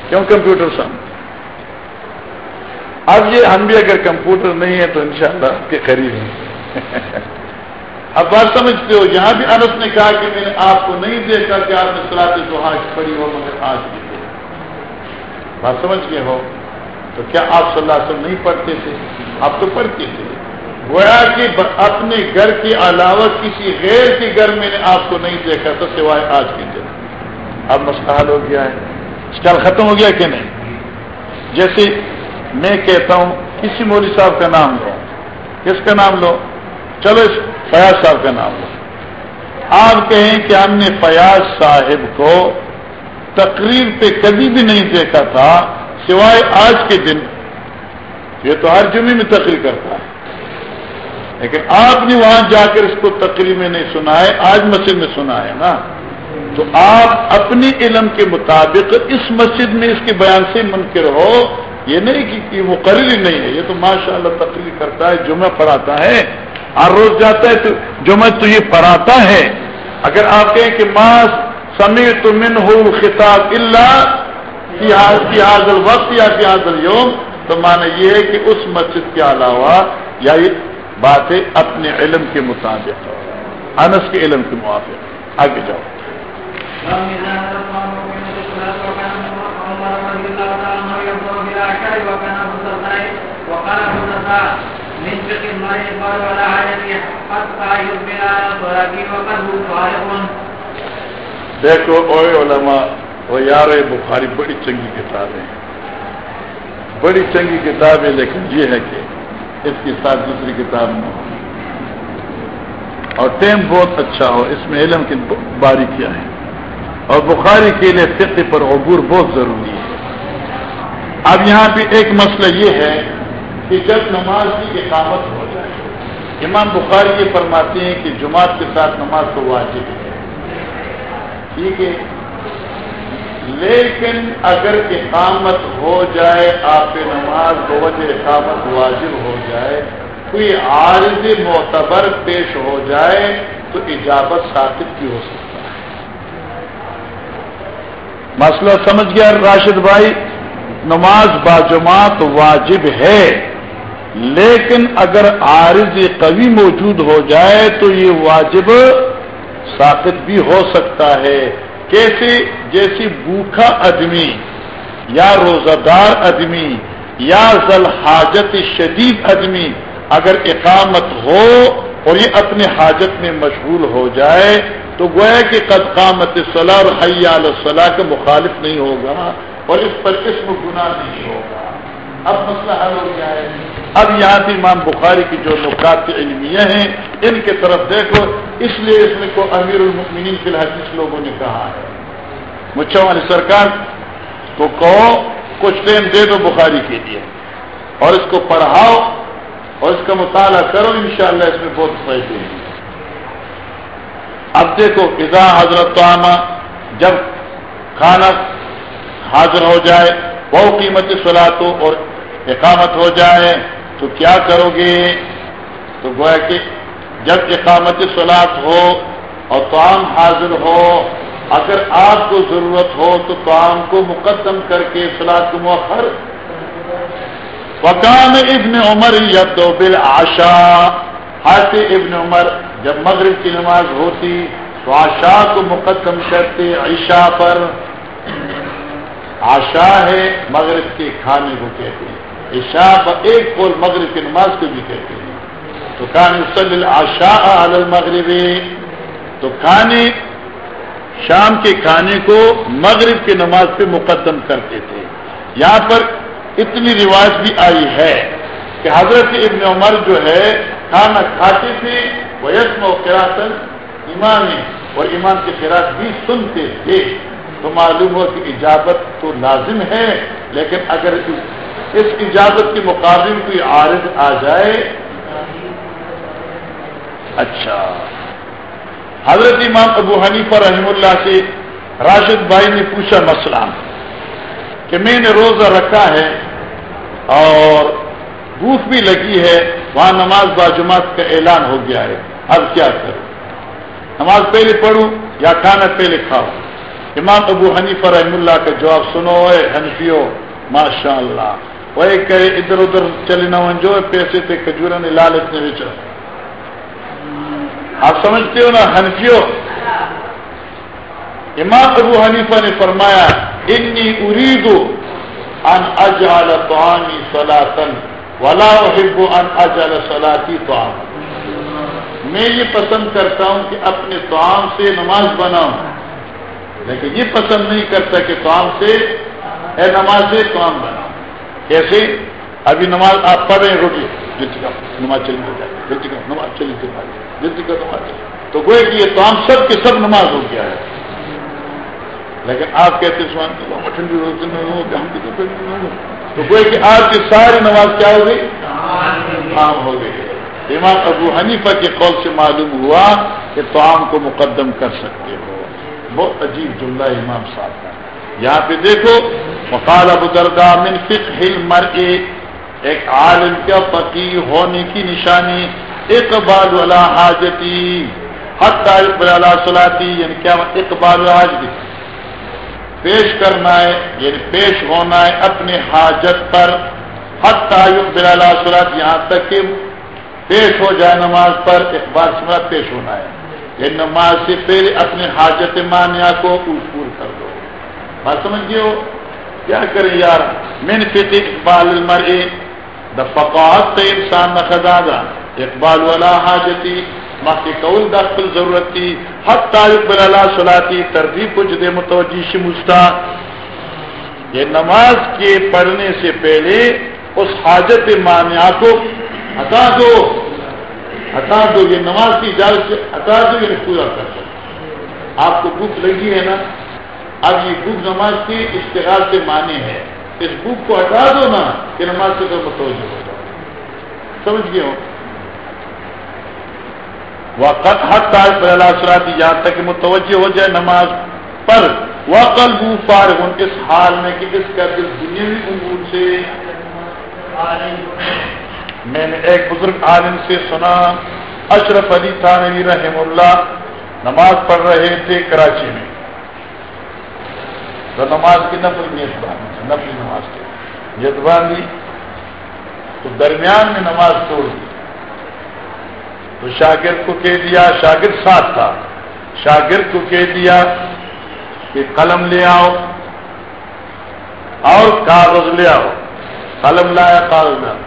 کیوں کمپیوٹر سم اب یہ ہم بھی اگر کمپیوٹر نہیں ہے تو انشاءاللہ شاء کے قریب ہیں۔ اب بات سمجھتے ہو، یہاں بھی انس نے کہا کہ میں نے آپ کو نہیں دیکھا کہ آپ نے سلاط زحاج پڑھی ہو، مگر آج بھی۔ بات سمجھ گئے ہو؟ تو کیا آپ صلی اللہ علیہ وسلم نہیں پڑھتے تھے؟ آپ تو پڑھتے تھے۔ گویا کہ اپنے گھر کے علاوہ کسی غیر کے گھر میں نے آپ کو نہیں دیکھا تھا سوائے آج کے دن۔ اب مسئلہ ہو گیا ہے۔ اسٹال ختم ہو گیا کہ نہیں؟ جیسے میں کہتا ہوں، کسی مودی صاحب کا نام لو۔ کس کا نام لو؟ چلو اس فیاض صاحب کا نام لو۔ آپ کہیں کہ ہم نے فیاض صاحب کو تقریر پہ کبھی بھی نہیں دیکھا تھا، سوائے آج کے دن۔ یہ تو ہر جمعے میں تقریر کرتا ہے۔ لیکن آپ نے وہاں جا کر اس کو تقریر میں نہیں سنا ہے، آج مسجد میں سنا ہے نا۔ تو آپ اپنی علم کے مطابق اس مسجد میں اس کے بیان سے منکر ہو۔ یہ نہیں کہ وہ قریری نہیں ہے، یہ تو ماشاء اللہ تقریر کرتا ہے، جمعہ پڑھاتا ہے۔ ہر روز جاتا ہے تو جمعہ تو یہ پڑھاتا ہے۔ اگر آپ کہیں کہ ماں سمیر تو من ہو خطاب اللہ حاضر وقت یا حاضر یوم تو مانا یہ ہے کہ اس مسجد کے علاوہ یا یہ باتیں اپنے علم کے مطابق۔ انس کے علم کے موافق۔ آگے جاؤ۔ دیکھو، اوے علماء، وہ یار بخاری بڑی چنگی کتاب ہے بڑی چنگی کتاب ہے لیکن یہ ہے کہ اس کے ساتھ دوسری کتاب میں اور ٹیم بہت اچھا ہو، اس میں علم کی باریکیاں ہیں اور بخاری کے لیے فقہ پر عبور بہت ضروری ہے۔ اب یہاں پہ ایک مسئلہ یہ ہے کہ جب نماز کی اقامت ہو جائے، امام بخاری یہ فرماتے ہیں کہ جماعت کے ساتھ نماز تو واجب ہے۔ ٹھیک ہے؟ لیکن اگر اقامت ہو جائے، آپ نماز وجہ اقامت واجب ہو جائے، کوئی عارض معتبر پیش ہو جائے تو اجابت ثابت کی ہو سکتا ہے۔ مسئلہ سمجھ گیا راشد بھائی؟ نماز باجماعت واجب ہے، لیکن اگر عارض قوی موجود ہو جائے تو یہ واجب ثابت بھی ہو سکتا ہے۔ کیسے؟ جیسی بھوکھا آدمی یا روزہ دار آدمی یا ذل حاجت شدید آدمی اگر اقامت ہو اور یہ اپنے حاجت میں مشغول ہو جائے تو گویا کہ قد قامت صلاح اور حیا صلاح کا مخالف نہیں ہوگا۔ اور اس پر اسم گناہ نہیں ہوگا؟ اب مسئلہ حل ہو گیا ہے۔ اب یہاں سے امام بخاری کی جو نقات علمیہ ہیں، ان کے طرف دیکھو۔ اس لیے اس میں کو امیر المؤمنین فی الحدیث لوگوں نے کہا ہے۔ مچھا والی ہاں سرکار کو کہو، کچھ ٹائم دے دو بخاری کے لیے۔ اور اس کو پڑھاؤ اور اس کا مطالعہ کرو، انشاءاللہ اس میں بہت فائدے ہیں۔ اب دیکھو، اذا حضرت عامہ جب کھانا حاضر ہو جائے وہ قیمت سلاتو اور اقامت ہو جائے، تو کیا کرو گے؟ تو گویا کہ جب اقامت سلاد ہو اور توام حاضر ہو، اگر آپ کو ضرورت ہو تو توام کو مقدم کر کے سلاد کو مؤخر۔ وکان ابن عمر یا تو بل آشا ابن عمر جب مغرب کی نماز ہوتی تو آشا کو مقدم کرتے، عشاء پر۔ آشا ہے، مغرب کے کھانے کو کہتے ہیں۔ عشاء ایک پول مغرب کی نماز کو بھی کہتے ہیں۔ تو کان سل آشا المغربی تو کھانے، شام کے کھانے کو مغرب کی نماز پہ مقدم کرتے تھے۔ یہاں پر اتنی رواج بھی آئی ہے کہ حضرت ابن عمر جو ہے، کھانا کھاتے تھے۔ وہ یسم و خراطن ایمان اور ایمان کی خراط بھی سنتے تھے۔ تو معلوم ہو کہ اجازت تو لازم ہے، لیکن اگر اس اجازت کے مقابل کوئی عارض آ جائے۔ اچھا۔ حضرت امام ابو حنیفہ رحم اللہ سے راشد بھائی نے پوچھا مسئلہ کہ میں نے روزہ رکھا ہے اور بھوک بھی لگی ہے، وہاں نماز باجماعت کا اعلان ہو گیا ہے۔ اب کیا کروں؟ نماز پہلے پڑھوں یا کھانا پہلے کھاؤ امام ابو حنیفہ رحم اللہ کا جواب سنو ہے حنفیو ماشاء اللہ وہ کہ ادھر ادھر چلے نہ جو پیسے تھے کھجورا نے لالچ نے بیچا۔ آپ سمجھتے ہو نا حنفیو امام ابو حنیفہ نے فرمایا، انی ارید ان اجعل طعامی صلاتن ولا احب ان اجعل صلاتی طعام۔ میں یہ پسند کرتا ہوں کہ اپنے طعام سے نماز بناؤں۔ لیکن یہ پسند نہیں کرتا کہ توام سے اے نماز سے توام بناؤ کیسے؟ ابھی نماز آپ پڑھ رہے ہیں، روٹی۔ جلدی کا نماز چلی جائے۔ جلدی کا نماز چلی جائے۔ جلدی کا نماز چلی۔ تو گوئے کہ یہ توام سب کے سب نماز ہو گیا ہے۔ لیکن آپ کہتے سوان ٹھنڈی روزی نہیں ہو ہم بھی تو تو گوئے کہ آپ کی ساری نماز کیا ہو گئی؟ کام ہو گئی امام ابو حنیفہ کے قول سے معلوم ہوا کہ توام کو مقدم کر سکتے ہو۔ بہت عجیب جملہ امام صاحب کا۔ یہاں پہ دیکھو مقال ابو دردا من فقہ المرء، ایک عالم کا پتی ہونے کی نشانی، اقبال والا حاجتی، حتی اقبال صلاتی یعنی کیا اقبال حاجتی۔ پیش کرنا ہے یعنی پیش ہونا ہے اپنے حاجت پر، حتی اقبال صلاحت یہاں تک کہ پیش ہو جائے نماز پر، اقبال سمرت پیش ہونا ہے۔ کہ نماز سے پہلے اپنے حاجت مانیا کو پور کر دو بات سمجھ ہو کیا کریں یار؟ من فت اقبال المر دفقات انسان نہ خدادا اقبال والا حاجتی ماں کے قول دخل ضرورت تھی۔ حق طالب اللہ سلاتی تربیب کچھ دے متوجہ شمستا یہ نماز کے پڑھنے سے پہلے اس حاجت مانیا کو ہٹا دو۔ ہٹا دو، یہ نماز کی اجازت سے ہٹا دو، یہ پورا کر سکتے آپ کو بھوک لگی ہے نا؟ اب یہ بھوک نماز کی اشتہار سے مانے ہے۔ اس بھوک کو ہٹا دو نا کہ نماز سے تو متوجہ ہو جاؤ۔ سمجھ گئے ہو؟ وقت حق سراتی یہاں تک متوجہ ہو جائے نماز پر۔ وقل بو فارغ اس حال میں کہ اس کا دل دنیاوی امور سے۔ میں نے ایک بزرگ عالم سے سنا، اشرف علی تھانوی رحم اللہ، نماز پڑھ رہے تھے کراچی میں۔ تو نماز کی نفل نیت باندھی نفلی نماز کی۔ نیت باندھی تو درمیان میں نماز توڑ دی۔ تو شاگرد کو کہہ دیا، شاگرد ساتھ تھا۔ شاگرد کو کہہ دیا کہ قلم لے آؤ اور کاغذ لے آؤ۔ قلم لایا کاغذ لایا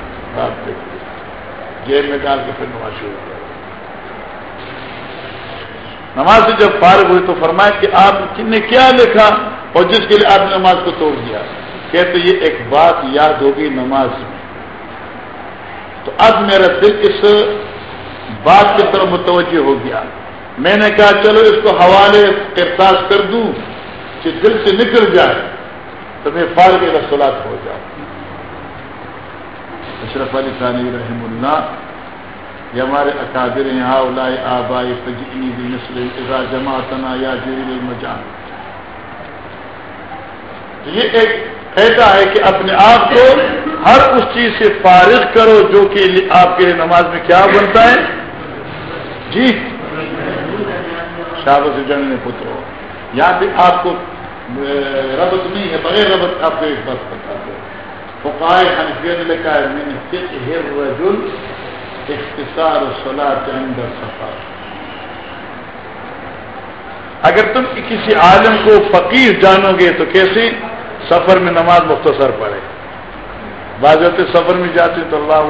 جیب میں ڈال کے پھر نماز شروع کیا نماز سے جب فارغ ہوئی تو فرمایا کہ آپ نے کیا لکھا اور جس کے لیے آپ نے نماز کو توڑ دیا۔ کہتے یہ ایک بات یاد ہوگی نماز میں۔ تو اب میرا دل اس بات کی طرف متوجہ ہو گیا۔ میں نے کہا، چلو اس کو حوالے ارتاز کر دوں کہ دل سے نکل جائے تو میں فارغ رسولات ہو جاؤں۔ اشرف علی ثانی رحم اللہ، یہ ہمارے اکادر یہاں اولائے آبائی فجینی بھی نسل اذا جماعتنا یا جیل المجان۔ یہ ایک کہتا ہے کہ اپنے آپ کو ہر اس چیز سے فارغ کرو جو کہ آپ کے نماز میں کیا بنتا ہے۔ جی شاہ سے جنگ پتر ہو یہاں پہ آپ کو ربط نہیں ہے، بغیر ربط آپ کو ایک بات بتا دو۔ فقائے حنفیہ نے لکھا ہے میں نے رجل اختصار صلاح اندر سفر اگر تم کسی عالم کو فقیر جانو گے تو کیسے؟ سفر میں نماز مختصر پڑھے۔ بعض ہوتے سفر میں جاتے تو اللہ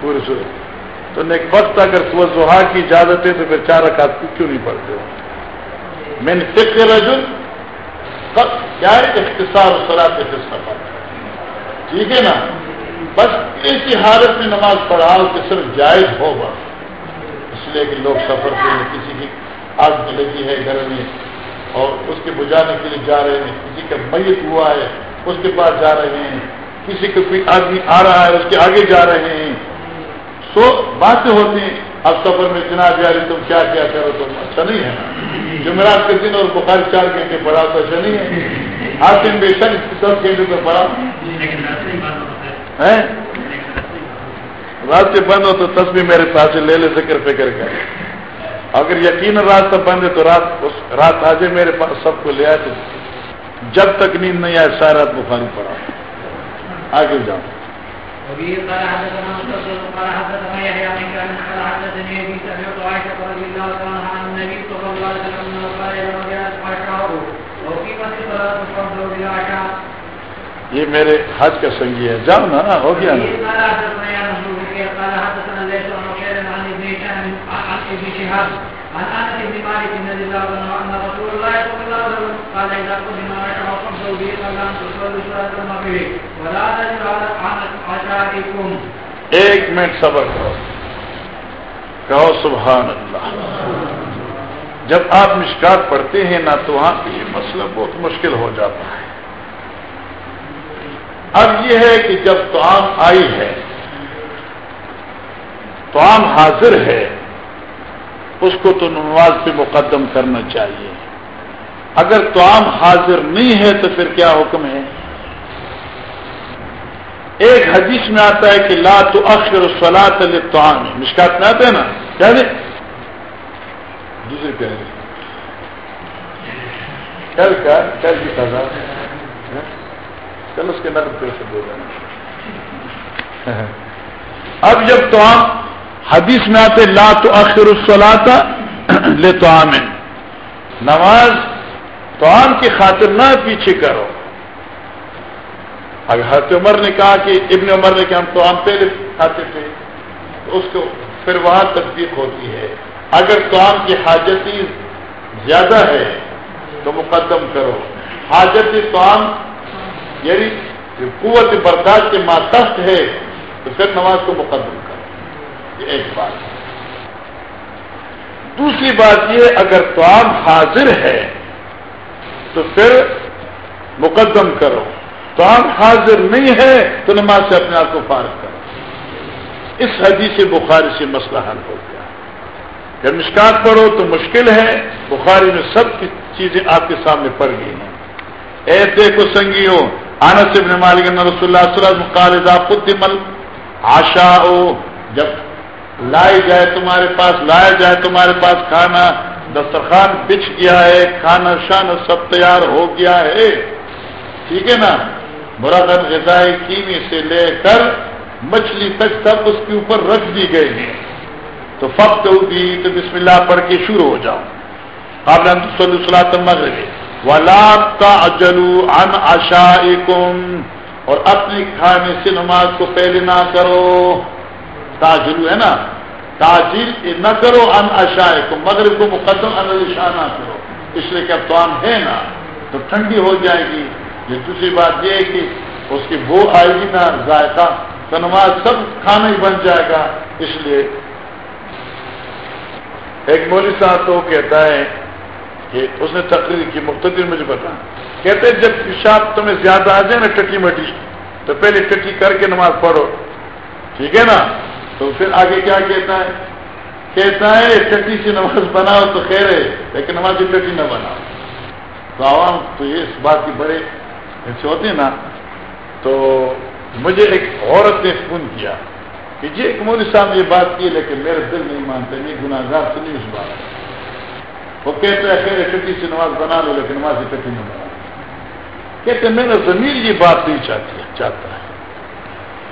پورے سورے تو نیک وقت اگر زحا کی اجازت ہے تو پھر چار رکعت کیوں نہیں پڑھتے ہو؟ میں نے فکر رجل کیا ہے اختصار سرات سفر ٹھیک ہے نا؟ بس ایسی حالت میں نماز پڑھاؤ کہ صرف جائز ہوگا۔ اس لیے کہ لوگ سفر کے لیے کسی کی آگ لگی ہے گھر میں اور اس کے بجانے کے لیے جا رہے ہیں۔ کسی کا میت ہوا ہے، اس کے پاس جا رہے ہیں۔ کسی کا کوئی آدمی آ رہا ہے، اس کے آگے جا رہے ہیں۔ سو باتیں ہوتی ہیں۔ اب سفر میں جناب جا تم کیا کیا کرو تم؟ اچھا نہیں ہے۔ جمعرات کے دن اور بخار چار گھنٹے پڑھا تو اچھا نہیں ہے۔ آج دن بے شک دس گھنٹے پہ پڑھا راستے بند ہو تو تصویر میرے پاس لے لے ذکر فکر کر۔ اگر یقین راستہ بند ہے تو رات رات آج میرے پاس، سب کو لے آئے تو جب تک نیند نہیں آئے سارا رات بخاری پڑا آگے جاؤ۔ وبه قال حدثنا کا قال حدثنا يحيى نا ہو قال حدثني ابي سمعت بن رضي الله عنها عن النبي صلى الله عليه وسلم قال اذا قدم فقبلوا به قبل ان تصلوا صلاه المغرب ولا تجعلوا عن عشائكم ایک منٹ صبر کرو۔ کہو سبحان اللہ۔ جب آپ مشکات پڑھتے ہیں نا تو وہاں یہ مسئلہ بہت مشکل ہو جاتا ہے۔ اب یہ ہے کہ جب توام آئی ہے توام حاضر ہے، اس کو تو نماز پہ مقدم کرنا چاہیے۔ اگر تو عام حاضر نہیں ہے تو پھر کیا حکم ہے؟ ایک حدیث میں آتا ہے کہ لا تو اکثر سلاد الطعام مشکات میں آتے ہیں نا؟ کیا دے دوسرے کہہ رہے کل کا کل کی سزا چل اس کے نقد پہ سے بول اب جب تو عام حدیث میں آتے لا تو آخر السلاتا لے تو نماز تو عام کی خاطر نہ پیچھے کرو۔ اگر حضرت عمر نے کہا کہ ابن عمر نے کہ ہم تو عام پہلے کھاتے تھے، تو اس کو پھر وہاں تصدیق ہوتی ہے۔ اگر تو عام کی حاجتی زیادہ ہے تو مقدم کرو۔ حاجت تو عام یعنی قوت برداشت کے ماتحت ہے، تو پھر نماز کو مقدم کرو یہ ایک بات۔ ہے دوسری بات یہ، اگر تو حاضر ہے، تو پھر مقدم کرو۔ تو حاضر نہیں ہے، تو نماز سے اپنے آپ کو فارغ کرو۔ اس حدیث بخاری سے مسئلہ حل ہو گیا۔ جب مشکات پڑھو تو مشکل ہے، بخاری میں سب کی چیزیں آپ کے سامنے پڑ گئی ہیں۔ اے دیکھو سنگیو آنس ابن مالک رسول اللہ صلی اللہ علیہ وسلم آشا جب لائی جائے تمہارے پاس، لایا جائے تمہارے پاس کھانا، دسترخوان بچھ گیا ہے، کھانا شان سب تیار ہو گیا ہے۔ ٹھیک ہے نا؟ مرادن غذائی کیمی سے لے کر مچھلی تک سب اس کے اوپر رکھ دی گئے ہیں۔ تو فخت ہوگی تو بسم اللہ پڑھ کے شروع ہو جاؤ۔ آپ مغرب ولا تعجلوا عن عشائكم اور اپنے کھانے سے نماز کو پہلے نہ کرو۔ تاجلو ہے نا؟ تاجر نہ کرو ان عشائكم مغرب کو مقدم ان عشاء نہ کرو۔ اس لیے کہ اب تو عام ہے نا؟ تو ٹھنڈی ہو جائے گی۔ یہ دوسری بات یہ ہے کہ اس کی بو آئے گی نا ذائقہ، تو نماز سب کھانا ہی بن جائے گا۔ اس لیے ایک مولوی صاحب تو کہتا ہے کہ اس نے تقریر کی مختلف مجھے بتا کہتے ہیں، جب پیشاب تمہیں زیادہ آ جائے نا، ٹٹی مٹی، تو پہلے ٹٹی کر کے نماز پڑھو۔ ٹھیک ہے نا؟ تو پھر آگے کیا کہتا ہے؟ کہتا ہے، ٹٹی سے نماز بناؤ تو خیر ہے، لیکن نماز کی ٹٹی نہ بناؤ۔ تو عوام تو یہ اس بات کی بڑے ایسے ہوتے ہیں نا۔ تو مجھے ایک عورت نے فون کیا کہ جی ایک مودی صاحب نے یہ بات کی، لیکن میرے دل نہیں مانتے، میں گناہ گار تو نہیں اس بات وہ کہتے ہیں خیر ٹٹی سے نماز بنا لو لیکن نماز کی ٹٹی نہ بنا کہتے میرا زمین یہ بات نہیں چاہتی چاہتا ہے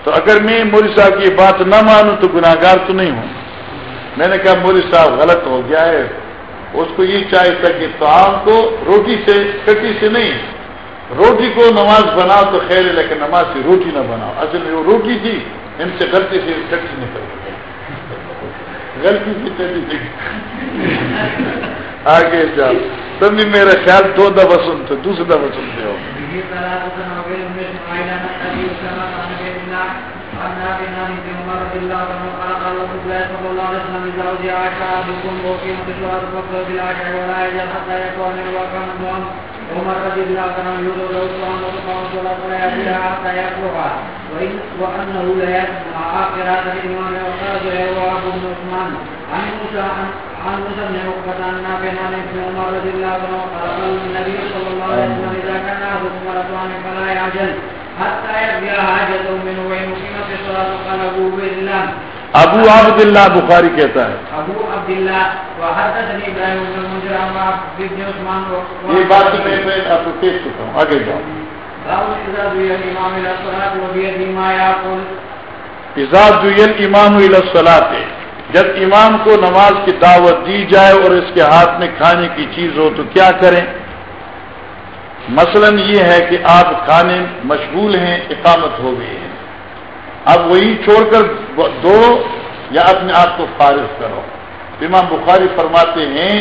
تو اگر میں مودی صاحب کی یہ بات نہ مانوں تو گناہ گار تو نہیں ہوں میں نے کہا مودی صاحب غلط ہو گیا ہے اس کو یہ چاہے تھا کہ تو کو روٹی سے ٹٹی سے نہیں روٹی کو نماز بناؤ تو خیر ہے لیکن نماز کی روٹی نہ بناؤ اصل میں وہ روٹی تھی ان سے غلطی سے ٹٹی نکل گئی غلطی سے ٹٹی تھی آگے جاؤ تم بھی میرا خیال دو دفعہ سنتے دوسرا دفعہ سنتے ہو۔ عمر رضي الله عنه يقول لو سبحان الله وصلى ولا يدري حتى يبلغها وانه لا يسمع اخر هذا الامام وخرج له ابو بن عثمان عن موسى عن عقبة عن نافع عن ابن عمر رضي الله عنه قال النبي صلى الله عليه وسلم اذا كان رجلان فلا يعجل حتى حاجة منه وان اقيمت الصلاة قال ابو عبيد الله ابو عبد اللہ بخاری کہتا ہے۔ ابو عبد اللہ یہ بات میں آپ کو پیش کرتا ہوں آگے جاؤ۔ امام الاسلاط جب امام کو نماز کی دعوت دی جائے اور اس کے ہاتھ میں کھانے کی چیز ہو تو کیا کریں؟ مثلا یہ ہے کہ آپ کھانے مشغول ہیں، اقامت ہو گئی ہے اب وہی چھوڑ کر دو یا اپنے آپ کو فارغ کرو۔ امام بخاری فرماتے ہیں،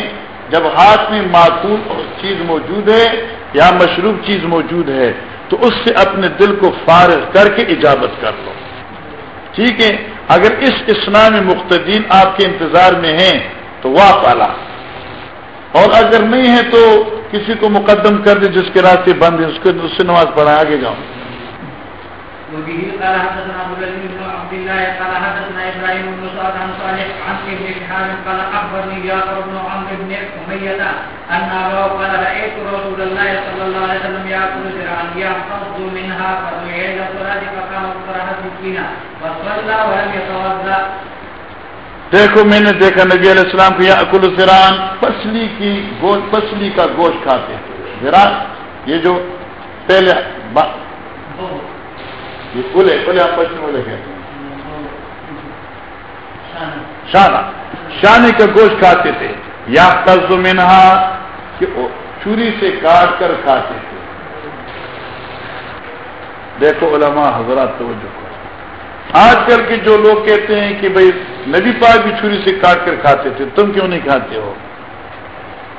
جب ہاتھ میں معقول چیز موجود ہے یا مشروب چیز موجود ہے، تو اس سے اپنے دل کو فارغ کر کے اجازت کر لو۔ ٹھیک ہے؟ اگر اس اسنا میں مختدین آپ کے انتظار میں ہیں تو واپ پالا اور اگر نہیں ہے تو کسی کو مقدم کر دے جس کے راستے بند ہیں، اس کو اس سے نماز پڑھائیں، آگے جاؤں۔ وبه قال حدثنا ابو بكر بن عبد الله قال حدثنا ابراهيم بن سعد عن صالح عن ابن شهاب قال اخبرني جعفر بن عمرو بن اميه ان اباه قال رايت رسول الله صلى الله عليه وسلم ياكل ذراعا يحفظ منها فدعي الى الصلاه فقام وقرأ سكينا وصلى ولم يتوضا دیکھو میں نے دیکھا نبی علیہ السلام کو یا اکل سران پسلی کی گوشت پسلی کا گوشت کھاتے ہیں۔ ذرا یہ جو پہلے یہ کلے کلے آپ پچھلے والے کہتے ہیں شانہ شانے کا گوشت کھاتے تھے۔ یا قرض منہا، کہ چوری سے کاٹ کر کھاتے تھے۔ دیکھو علماء، حضرات، توجہ آج کل کے جو لوگ کہتے ہیں کہ بھائی، نبی پاک بھی چھری سے کاٹ کر کھاتے تھے، تم کیوں نہیں کھاتے ہو؟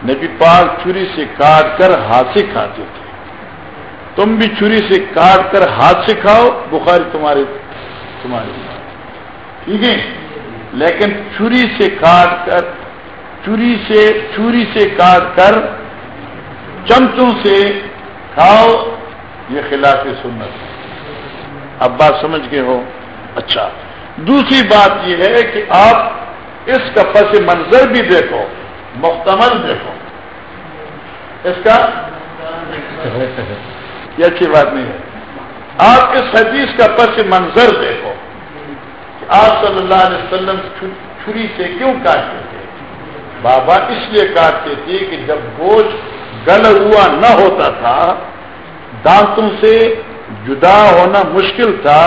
نبی پاک چھری سے کاٹ کر ہاتھ سے کھاتے تھے۔ تم بھی چھری سے کاٹ کر ہاتھ سے کھاؤ، بخاری تمہارے تمہارے ٹھیک ہے؟ لیکن چھری سے کاٹ کر چوری سے چوری سے کاٹ کر چمچوں سے کھاؤ، یہ خلاف سنت۔ اب بات سمجھ گئے ہو؟ اچھا۔ دوسری بات یہ ہے کہ آپ اس کا پس منظر بھی دیکھو مختمل دیکھو۔ اس کا یہ اچھی بات نہیں ہے۔ آپ اس حدیث کا پس منظر دیکھو کہ آپ صلی اللہ علیہ وسلم چھری سے کیوں کاٹتے تھے؟ بابا اس لیے کاٹتے تھے کہ جب گوشت گل ہوا نہ ہوتا تھا، دانتوں سے جدا ہونا مشکل تھا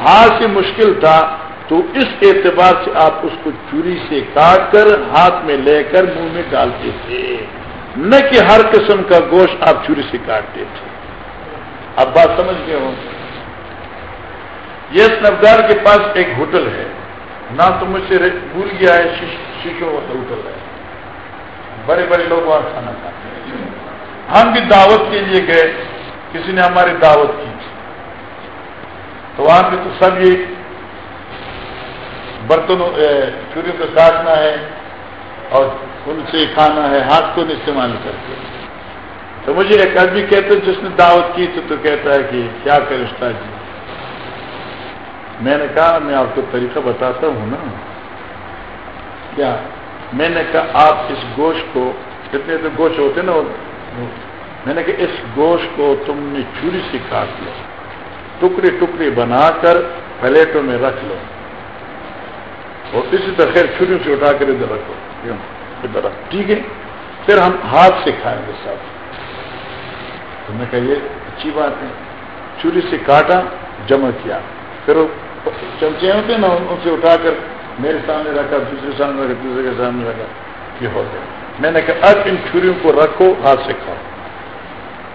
ہاتھ سے مشکل تھا، تو اس اعتبار سے آپ اس کو چوری سے کاٹ کر ہاتھ میں لے کر منہ میں ڈالتے تھے۔ نہ کہ ہر قسم کا گوشت آپ چوری سے کاٹتے تھے۔ اب بات سمجھ گئے ہوں۔ یہ نفدار کے پاس ایک ہوٹل ہے۔ نہ تو مجھ سے بھول گیا ہے شیشوں کا ہوٹل ہے۔ بڑے بڑے لوگ وہاں کھانا کھاتے ہیں ہم بھی دعوت کے لیے گئے۔ کسی نے ہماری دعوت کی۔ تو وہاں پہ تو سب یہ برتن چوری کو کاٹنا ہے اور ان سے کھانا ہے، ہاتھ کو استعمال کر کے تو مجھے ایک آدمی کہتے جس نے دعوت کی تو تو کہتا ہے کہ کیا کرشتہ جی؟ میں نے کہا، میں آپ کو طریقہ بتاتا ہوں نا۔ کیا؟ میں نے کہا، آپ اس گوشت کو، کتنے تو گوشت ہوتے نا میں نے کہا، اس گوشت کو تم نے چوری سے کاٹ لیا ٹکڑے ٹکڑے بنا کر پلیٹوں میں رکھ لو۔ اور اسی طرح خیر چھری سے اٹھا کر ادھر رکھو۔ ادھر رکھ۔ ٹھیک ہے؟ پھر ہم ہاتھ سے کھائیں گے ساتھ۔ تو میں کہا یہ اچھی بات ہے۔ چھری سے کاٹا، جمع کیا۔ پھر وہ چمچے ہوتے نا، ان سے اٹھا کر میرے سامنے رکھا، دوسرے سامنے رکھا، دوسرے کے سامنے رکھا، یہ ہو گیا۔ میں نے کہا، اب ان چھریوں کو رکھو، ہاتھ سے کھاؤ۔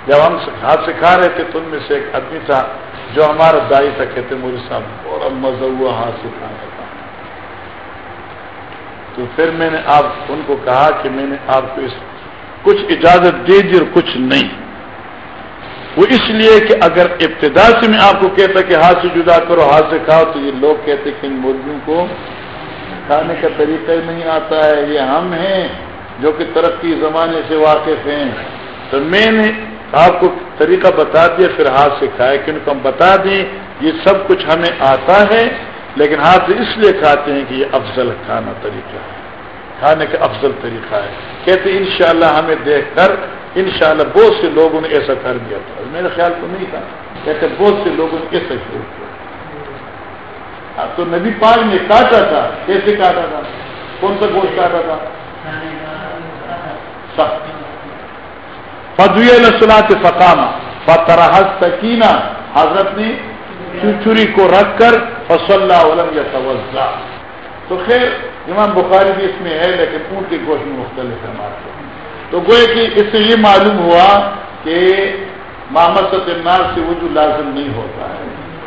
جب ہم ہاتھ سے کھا رہے تھے تو ان میں سے ایک آدمی تھا، جو ہمارا دائی تھا، کہتے مجھے صاحب، بڑا مزہ ہوا ہاتھ سے کھانے کا تو پھر میں نے آپ، ان کو کہا کہ میں نے آپ کو اس کچھ اجازت دے دی اور کچھ نہیں۔ وہ اس لیے کہ اگر ابتدا سے میں آپ کو کہتا کہ ہاتھ سے جدا کرو، ہاتھ سے کھاؤ، تو یہ لوگ کہتے کہ ان مرغیوں کو کھانے کا طریقہ نہیں آتا ہے۔ یہ ہم ہیں جو کہ ترقی زمانے سے واقف ہیں۔ تو میں نے آپ کو طریقہ بتا دیا، پھر ہاتھ سے کھائے۔ کیونکہ ہم بتا دیں، یہ سب کچھ ہمیں آتا ہے، لیکن ہاتھ سے اس لیے کھاتے ہیں کہ یہ افضل کھانا طریقہ ہے۔ کھانے کا افضل طریقہ ہے۔ کہتے انشاءاللہ ہمیں دیکھ کر انشاءاللہ بہت سے لوگوں نے ایسا کر دیا تھا۔ میرے خیال تو نہیں تھا کہتے بہت سے لوگوں نے ایسا شروع کیا۔ اب تو نبی پال نے کاٹا تھا۔ کیسے کاٹا تھا؟ کون سا گوشت کاٹا تھا؟ سخت فدویہ کے فقامہ فترح سکینہ حضرت نے چوچری کو رکھ کر فصل علم یا توجہ تو خیر، امام بخاری بھی اس میں ہے، لیکن اونٹ کے گوشت میں مختلف ہے ہمارے تو گوئے کہ اس سے یہ معلوم ہوا کہ محمد ستمنار سے وجو لازم نہیں ہوتا ہے۔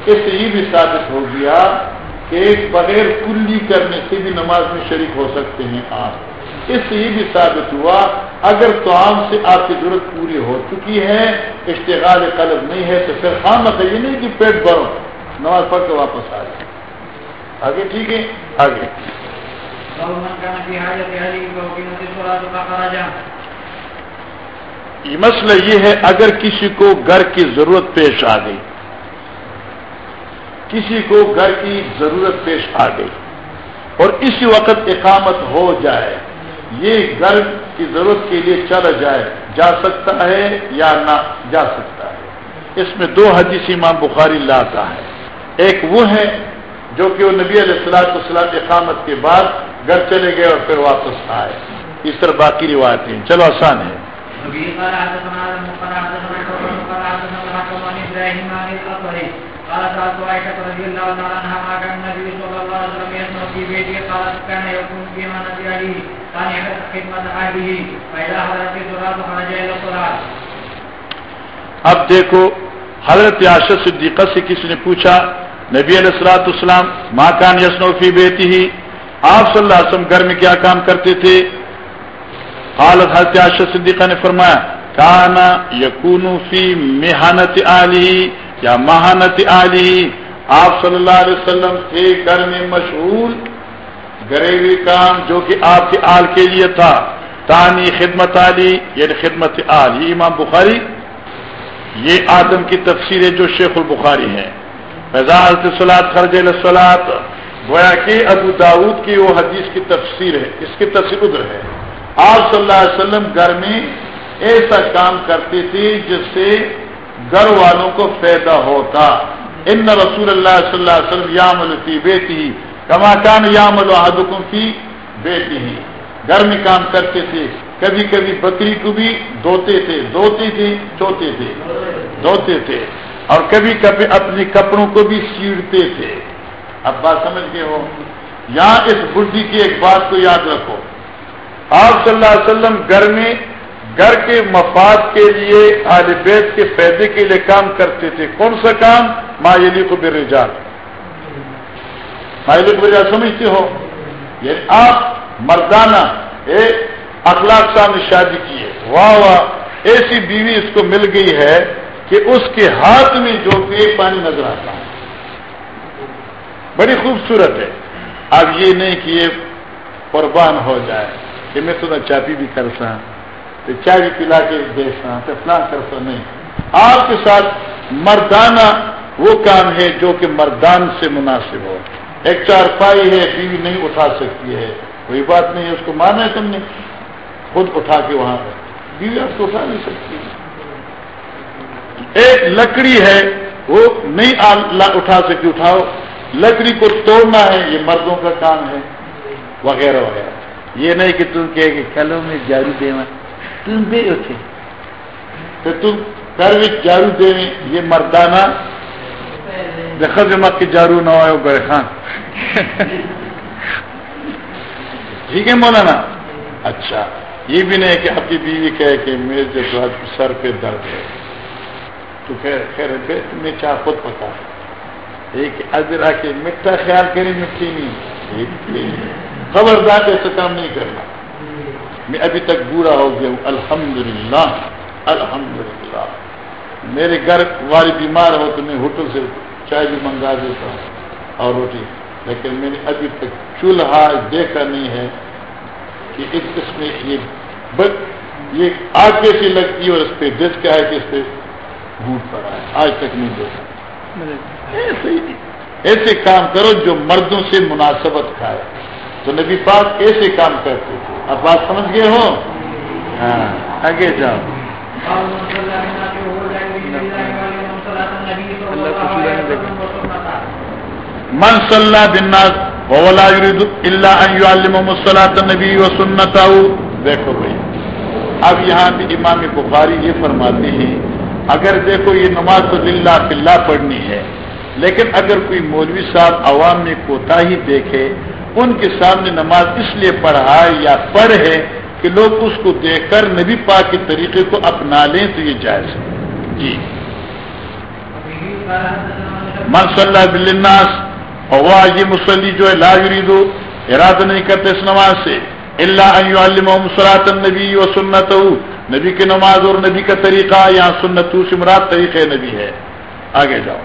اس سے یہ بھی ثابت ہو گیا کہ بغیر کلی کرنے سے بھی نماز میں شریک ہو سکتے ہیں آپ۔ اس سے یہ بھی ثابت ہوا اگر توام سے آپ کی ضرورت پوری ہو چکی ہے، اشتغال قلب نہیں ہے، تو پھر خام مت یہ نہیں کہ پیٹ بھرو، نماز پڑھ کے واپس آ جائے آگے ٹھیک ہے؟ آگے۔ مسئلہ یہ ہے، اگر کسی کو گھر کی ضرورت پیش آ گئی، کسی کو گھر کی ضرورت پیش آ گئی اور اسی وقت اقامت ہو جائے، یہ گھر کی ضرورت کے لیے چلا جائے، جا سکتا ہے یا نہ جا سکتا ہے۔ اس میں دو حدیث امام بخاری لاتا ہے۔ ایک وہ ہے جو کہ وہ نبی علیہ السلاط السلام اقامت کے بعد گھر چلے گئے اور پھر واپس آئے۔ اس طرح باقی روایتیں۔ چلو آسان ہے۔ قال رضي الله تعالى عنها ما كان النبي صلى الله عليه وسلم يسمع في بيته قالت كان يكون كان يحب حضرت خرج اب دیکھو، حضرت عاشق صدیقہ سے کسی نے پوچھا، نبی علیہ السلاۃ السلام ماں کان یسنوفی بیتی ہی آپ صلی اللہ علیہ وسلم گھر میں کیا کام کرتے تھے؟ حالت حضرت عاشق صدیقہ نے فرمایا، کانا یقون فی مہانت علی یا مہانت علی آپ صلی اللہ علیہ وسلم تھے گھر میں مشہور گھریلو کام جو کہ آپ کے آل کے لیے تھا۔ تانی خدمت علی یعنی خدمت آل۔ یہ امام بخاری، یہ آدم کی تفسیر ہے جو شیخ البخاری ہے۔ فضاحت سلاد خرج سلاد گویا کہ ابو داود کی وہ حدیث کی تفسیر ہے۔ اس کی تفسیر ادھر ہے۔ آپ صلی اللہ علیہ وسلم گھر میں ایسا کام کرتے تھے جس سے گھر والوں کو فائدہ ہوتا۔ ان رسول اللہ صلی اللہ علیہ وسلم یام الفی بیٹی کما کان یام الحدکم کی بیٹی ہی گھر میں کام کرتے تھے، کبھی کبھی بکری کو بھی دھوتے تھے دھوتے تھے چوتے تھے، دھوتے تھے۔ اور کبھی کبھی اپنے کپڑوں کو بھی سیڑتے تھے۔ اب بات سمجھ گئے ہو؟ یہاں اس بڈی کی ایک بات کو یاد رکھو۔ آپ صلی اللہ علیہ وسلم گھر میں، گھر کے مفاد کے لیے آل بیت کے فائدے کے لیے کام کرتے تھے۔ کون سا کام؟ مایلی کو بے رجال مایلی کو رجال سمجھتے ہو؟ یہ آپ مردانہ ایک اخلاق صاحب نے شادی کی ہے۔ واہ واہ، ایسی بیوی اس کو مل گئی ہے کہ اس کے ہاتھ میں جو کہ پانی نظر آتا ہے۔ بڑی خوبصورت ہے۔ اب یہ نہیں کہ یہ قربان ہو جائے۔ کہ میں تو نہ چاپی بھی کر تو چائے بھی پلا کے دے سا تو فلاں کر نہیں۔ آپ کے ساتھ مردانہ وہ کام ہے جو کہ مردان سے مناسب ہو۔ ایک چار پائی ہے بیوی نہیں اٹھا سکتی ہے۔ کوئی بات نہیں ہے اس کو مانا ہے تم نے۔ خود اٹھا کے وہاں پہ بیوی آپ کو اٹھا نہیں سکتی۔ ایک لکڑی ہے، وہ نہیں اٹھا سکتی، اٹھاؤ۔ لکڑی کو توڑنا ہے، یہ مردوں کا کام ہے۔ وغیرہ وغیرہ۔ یہ نہیں کہ تم کہ کلوں میں جارو دے تم بھی اٹھے۔ تو تم کر جارو دے یہ مردانہ۔ دخل مت کے جارو نہ ہو بڑے خان۔ ٹھیک ہے مولانا؟ اچھا۔ یہ بھی نہیں کہ آپ کی بیوی کہے کہ میرے جو سر پہ درد ہے۔ تو خیر خیر تم چاہ خود پکا۔ ایک ادر آ کے مٹھا خیال کریں، مٹھی نہیں۔ خبردار ایسا کام نہیں کرنا۔ میں ابھی تک بورا ہو گیا ہوں۔ الحمد للہ الحمد للہ میرے گھر والی بیمار ہو تو میں ہوٹل سے چائے بھی منگا دیتا ہوں اور روٹی۔ لیکن میں نے ابھی تک چولہا دیکھا نہیں ہے کہ اس میں یہ یہ آگ کیسی لگتی ہے اور اس پہ ڈس کیا ہے کہ اس پہ گھوٹ پڑا ہے۔ آج تک نہیں دیکھا۔ ایسے کام کرو جو مردوں سے مناسبت کھائے۔ تو نبی پاک ایسے کام کرتے تھے۔ اب بات سمجھ گئے ہو ہاں آگے جاؤ۔ من صلی بنات ولا يريد الا ان يعلمهم دیکھو بھائی، اب یہاں بھی امام بخاری یہ فرماتے ہیں، اگر دیکھو یہ نماز تو للہ فلّہ پڑھنی ہے، لیکن اگر کوئی مولوی صاحب عوام میں کوتا ہی دیکھے ان کے سامنے نماز اس لیے پڑھائے یا پڑھے کہ لوگ اس کو دیکھ کر نبی پاک کے طریقے کو اپنا لیں تو یہ جائز ہے۔ جی۔ من صلی اللہ بلناس اور وہ یہ مسلی جو ہے، لا دو ارادہ نہیں کرتے اس نماز سے۔ اللہ علم مسلاط نبی و سنت نبی کی نماز اور نبی کا طریقہ، یا سنت سمرات طریقہ نبی ہے۔ آگے جاؤ۔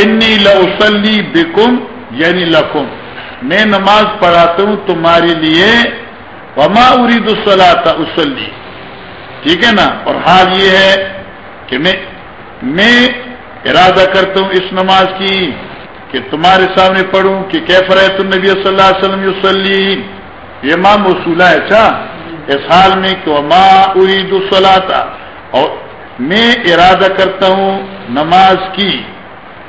انی لوسلی بکم یعنی لکم. میں نماز پڑھاتا ہوں تمہارے لیے، وما ارید الصلاۃ اسلی ٹھیک ہے نا؟ اور حال یہ ہے کہ میں میں ارادہ کرتا ہوں اس نماز کی کہ تمہارے سامنے پڑھوں کہ کیف رہے تم نبی صلی اللہ علیہ وسلم یوسلی یہ ماں موصولہ ہے اچھا؟ اس حال میں کہ وما ارید الصلاۃ. اور میں ارادہ کرتا ہوں نماز کی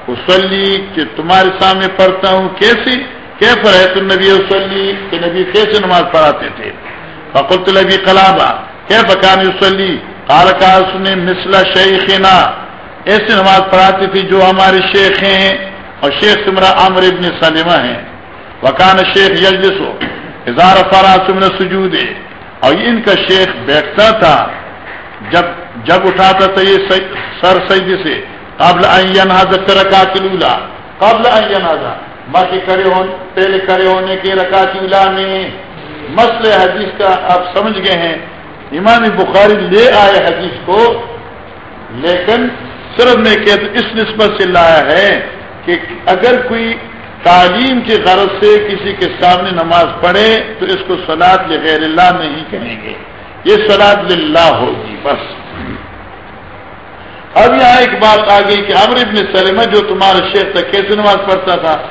اسلی کہ تمہارے سامنے پڑھتا ہوں کیسے کیف رہت النبی وسلی کہ نبی کیسے نماز پڑھاتے تھے؟ فقلت نبی کلابا کیف بکان وسلی قال کا نے مثلا شیخنا، ایسی نماز پڑھاتی تھی جو ہمارے شیخ ہیں اور شیخ سمرا عامر ابن سلمہ ہیں۔ وکان شیخ یجلس اظہار فرا سمن سجود اور ان کا شیخ بیٹھتا تھا۔ جب جب اٹھاتا تھا یہ سر سجدے سے قبل این حضرت رکعت الاولا قبل این حضا باقی کھڑے ہونے پہلے کھڑے ہونے کے رکعت اولا میں مسئلہ حدیث کا آپ سمجھ گئے ہیں۔ امام بخاری لے آئے حدیث کو، لیکن صرف میں کہتے اس نسبت سے لایا ہے کہ اگر کوئی تعلیم کی غرض سے کسی کے سامنے نماز پڑھے، تو اس کو سلاد غیر اللہ نہیں کہیں گے۔ یہ سلاد للہ ہوگی، بس۔ اب یہاں ایک بات آ گئی کہ امر ابن سلمہ جو تمہارا شیخ تھا کیسے نماز پڑھتا تھا،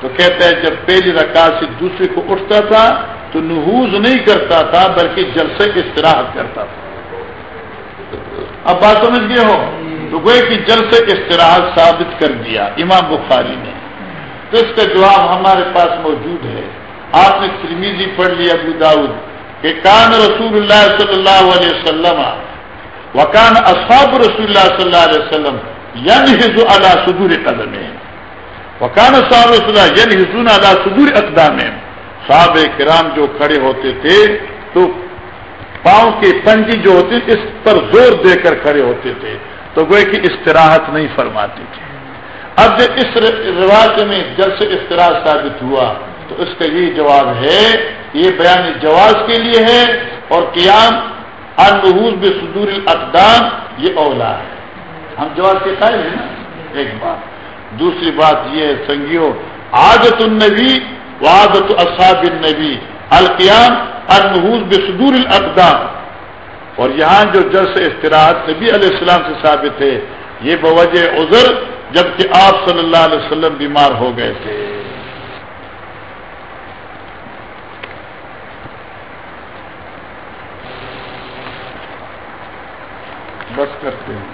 تو کہتا ہے جب پہلی رکعت سے دوسرے کو اٹھتا تھا، تو نحوز نہیں کرتا تھا، بلکہ جلسے کی استراحت کرتا تھا۔ اب بات سمجھ گئے ہو؟ تو گوئے کہ جلسے کی استراحت ثابت کر دیا امام بخاری نے۔ تو اس کا جواب ہمارے پاس موجود ہے۔ آپ نے ترمیزی پڑھ لیا، ابو داؤد کہ کان رسول اللہ صلی اللہ علیہ وسلم وکان اصحاب رسول اللہ صلی اللہ علیہ وسلم یعنی حضو اللہ صدور قدم وکان صاحب رسول اللہ یعنی حضون اللہ صدور اقدام صحاب کرام جو کھڑے ہوتے تھے تو پاؤں کے پنجی جو ہوتے اس پر زور دے کر کھڑے ہوتے تھے تو وہ کہ استراحت نہیں فرماتے تھے۔ اب جب اس رواج میں جل سے استراح ثابت ہوا تو اس کا یہ جواب ہے، یہ بیان جواز کے لیے ہے اور قیام انحوز بے صدور اقدام یہ اولا ہے ہم جواز کے قائل ہیں نا؟ ایک بات۔ دوسری بات یہ ہے، سنگیو، عادت النبی وعادت اصحاب النبی۔ القیام انحوز بے صدور الاقدام۔ اور یہاں جو جلس استراحت نبی علیہ السلام سے ثابت ہے، یہ بوجہ عذر، جبکہ آپ صلی اللہ علیہ وسلم بیمار ہو گئے تھے۔ بس کرتے ہیں۔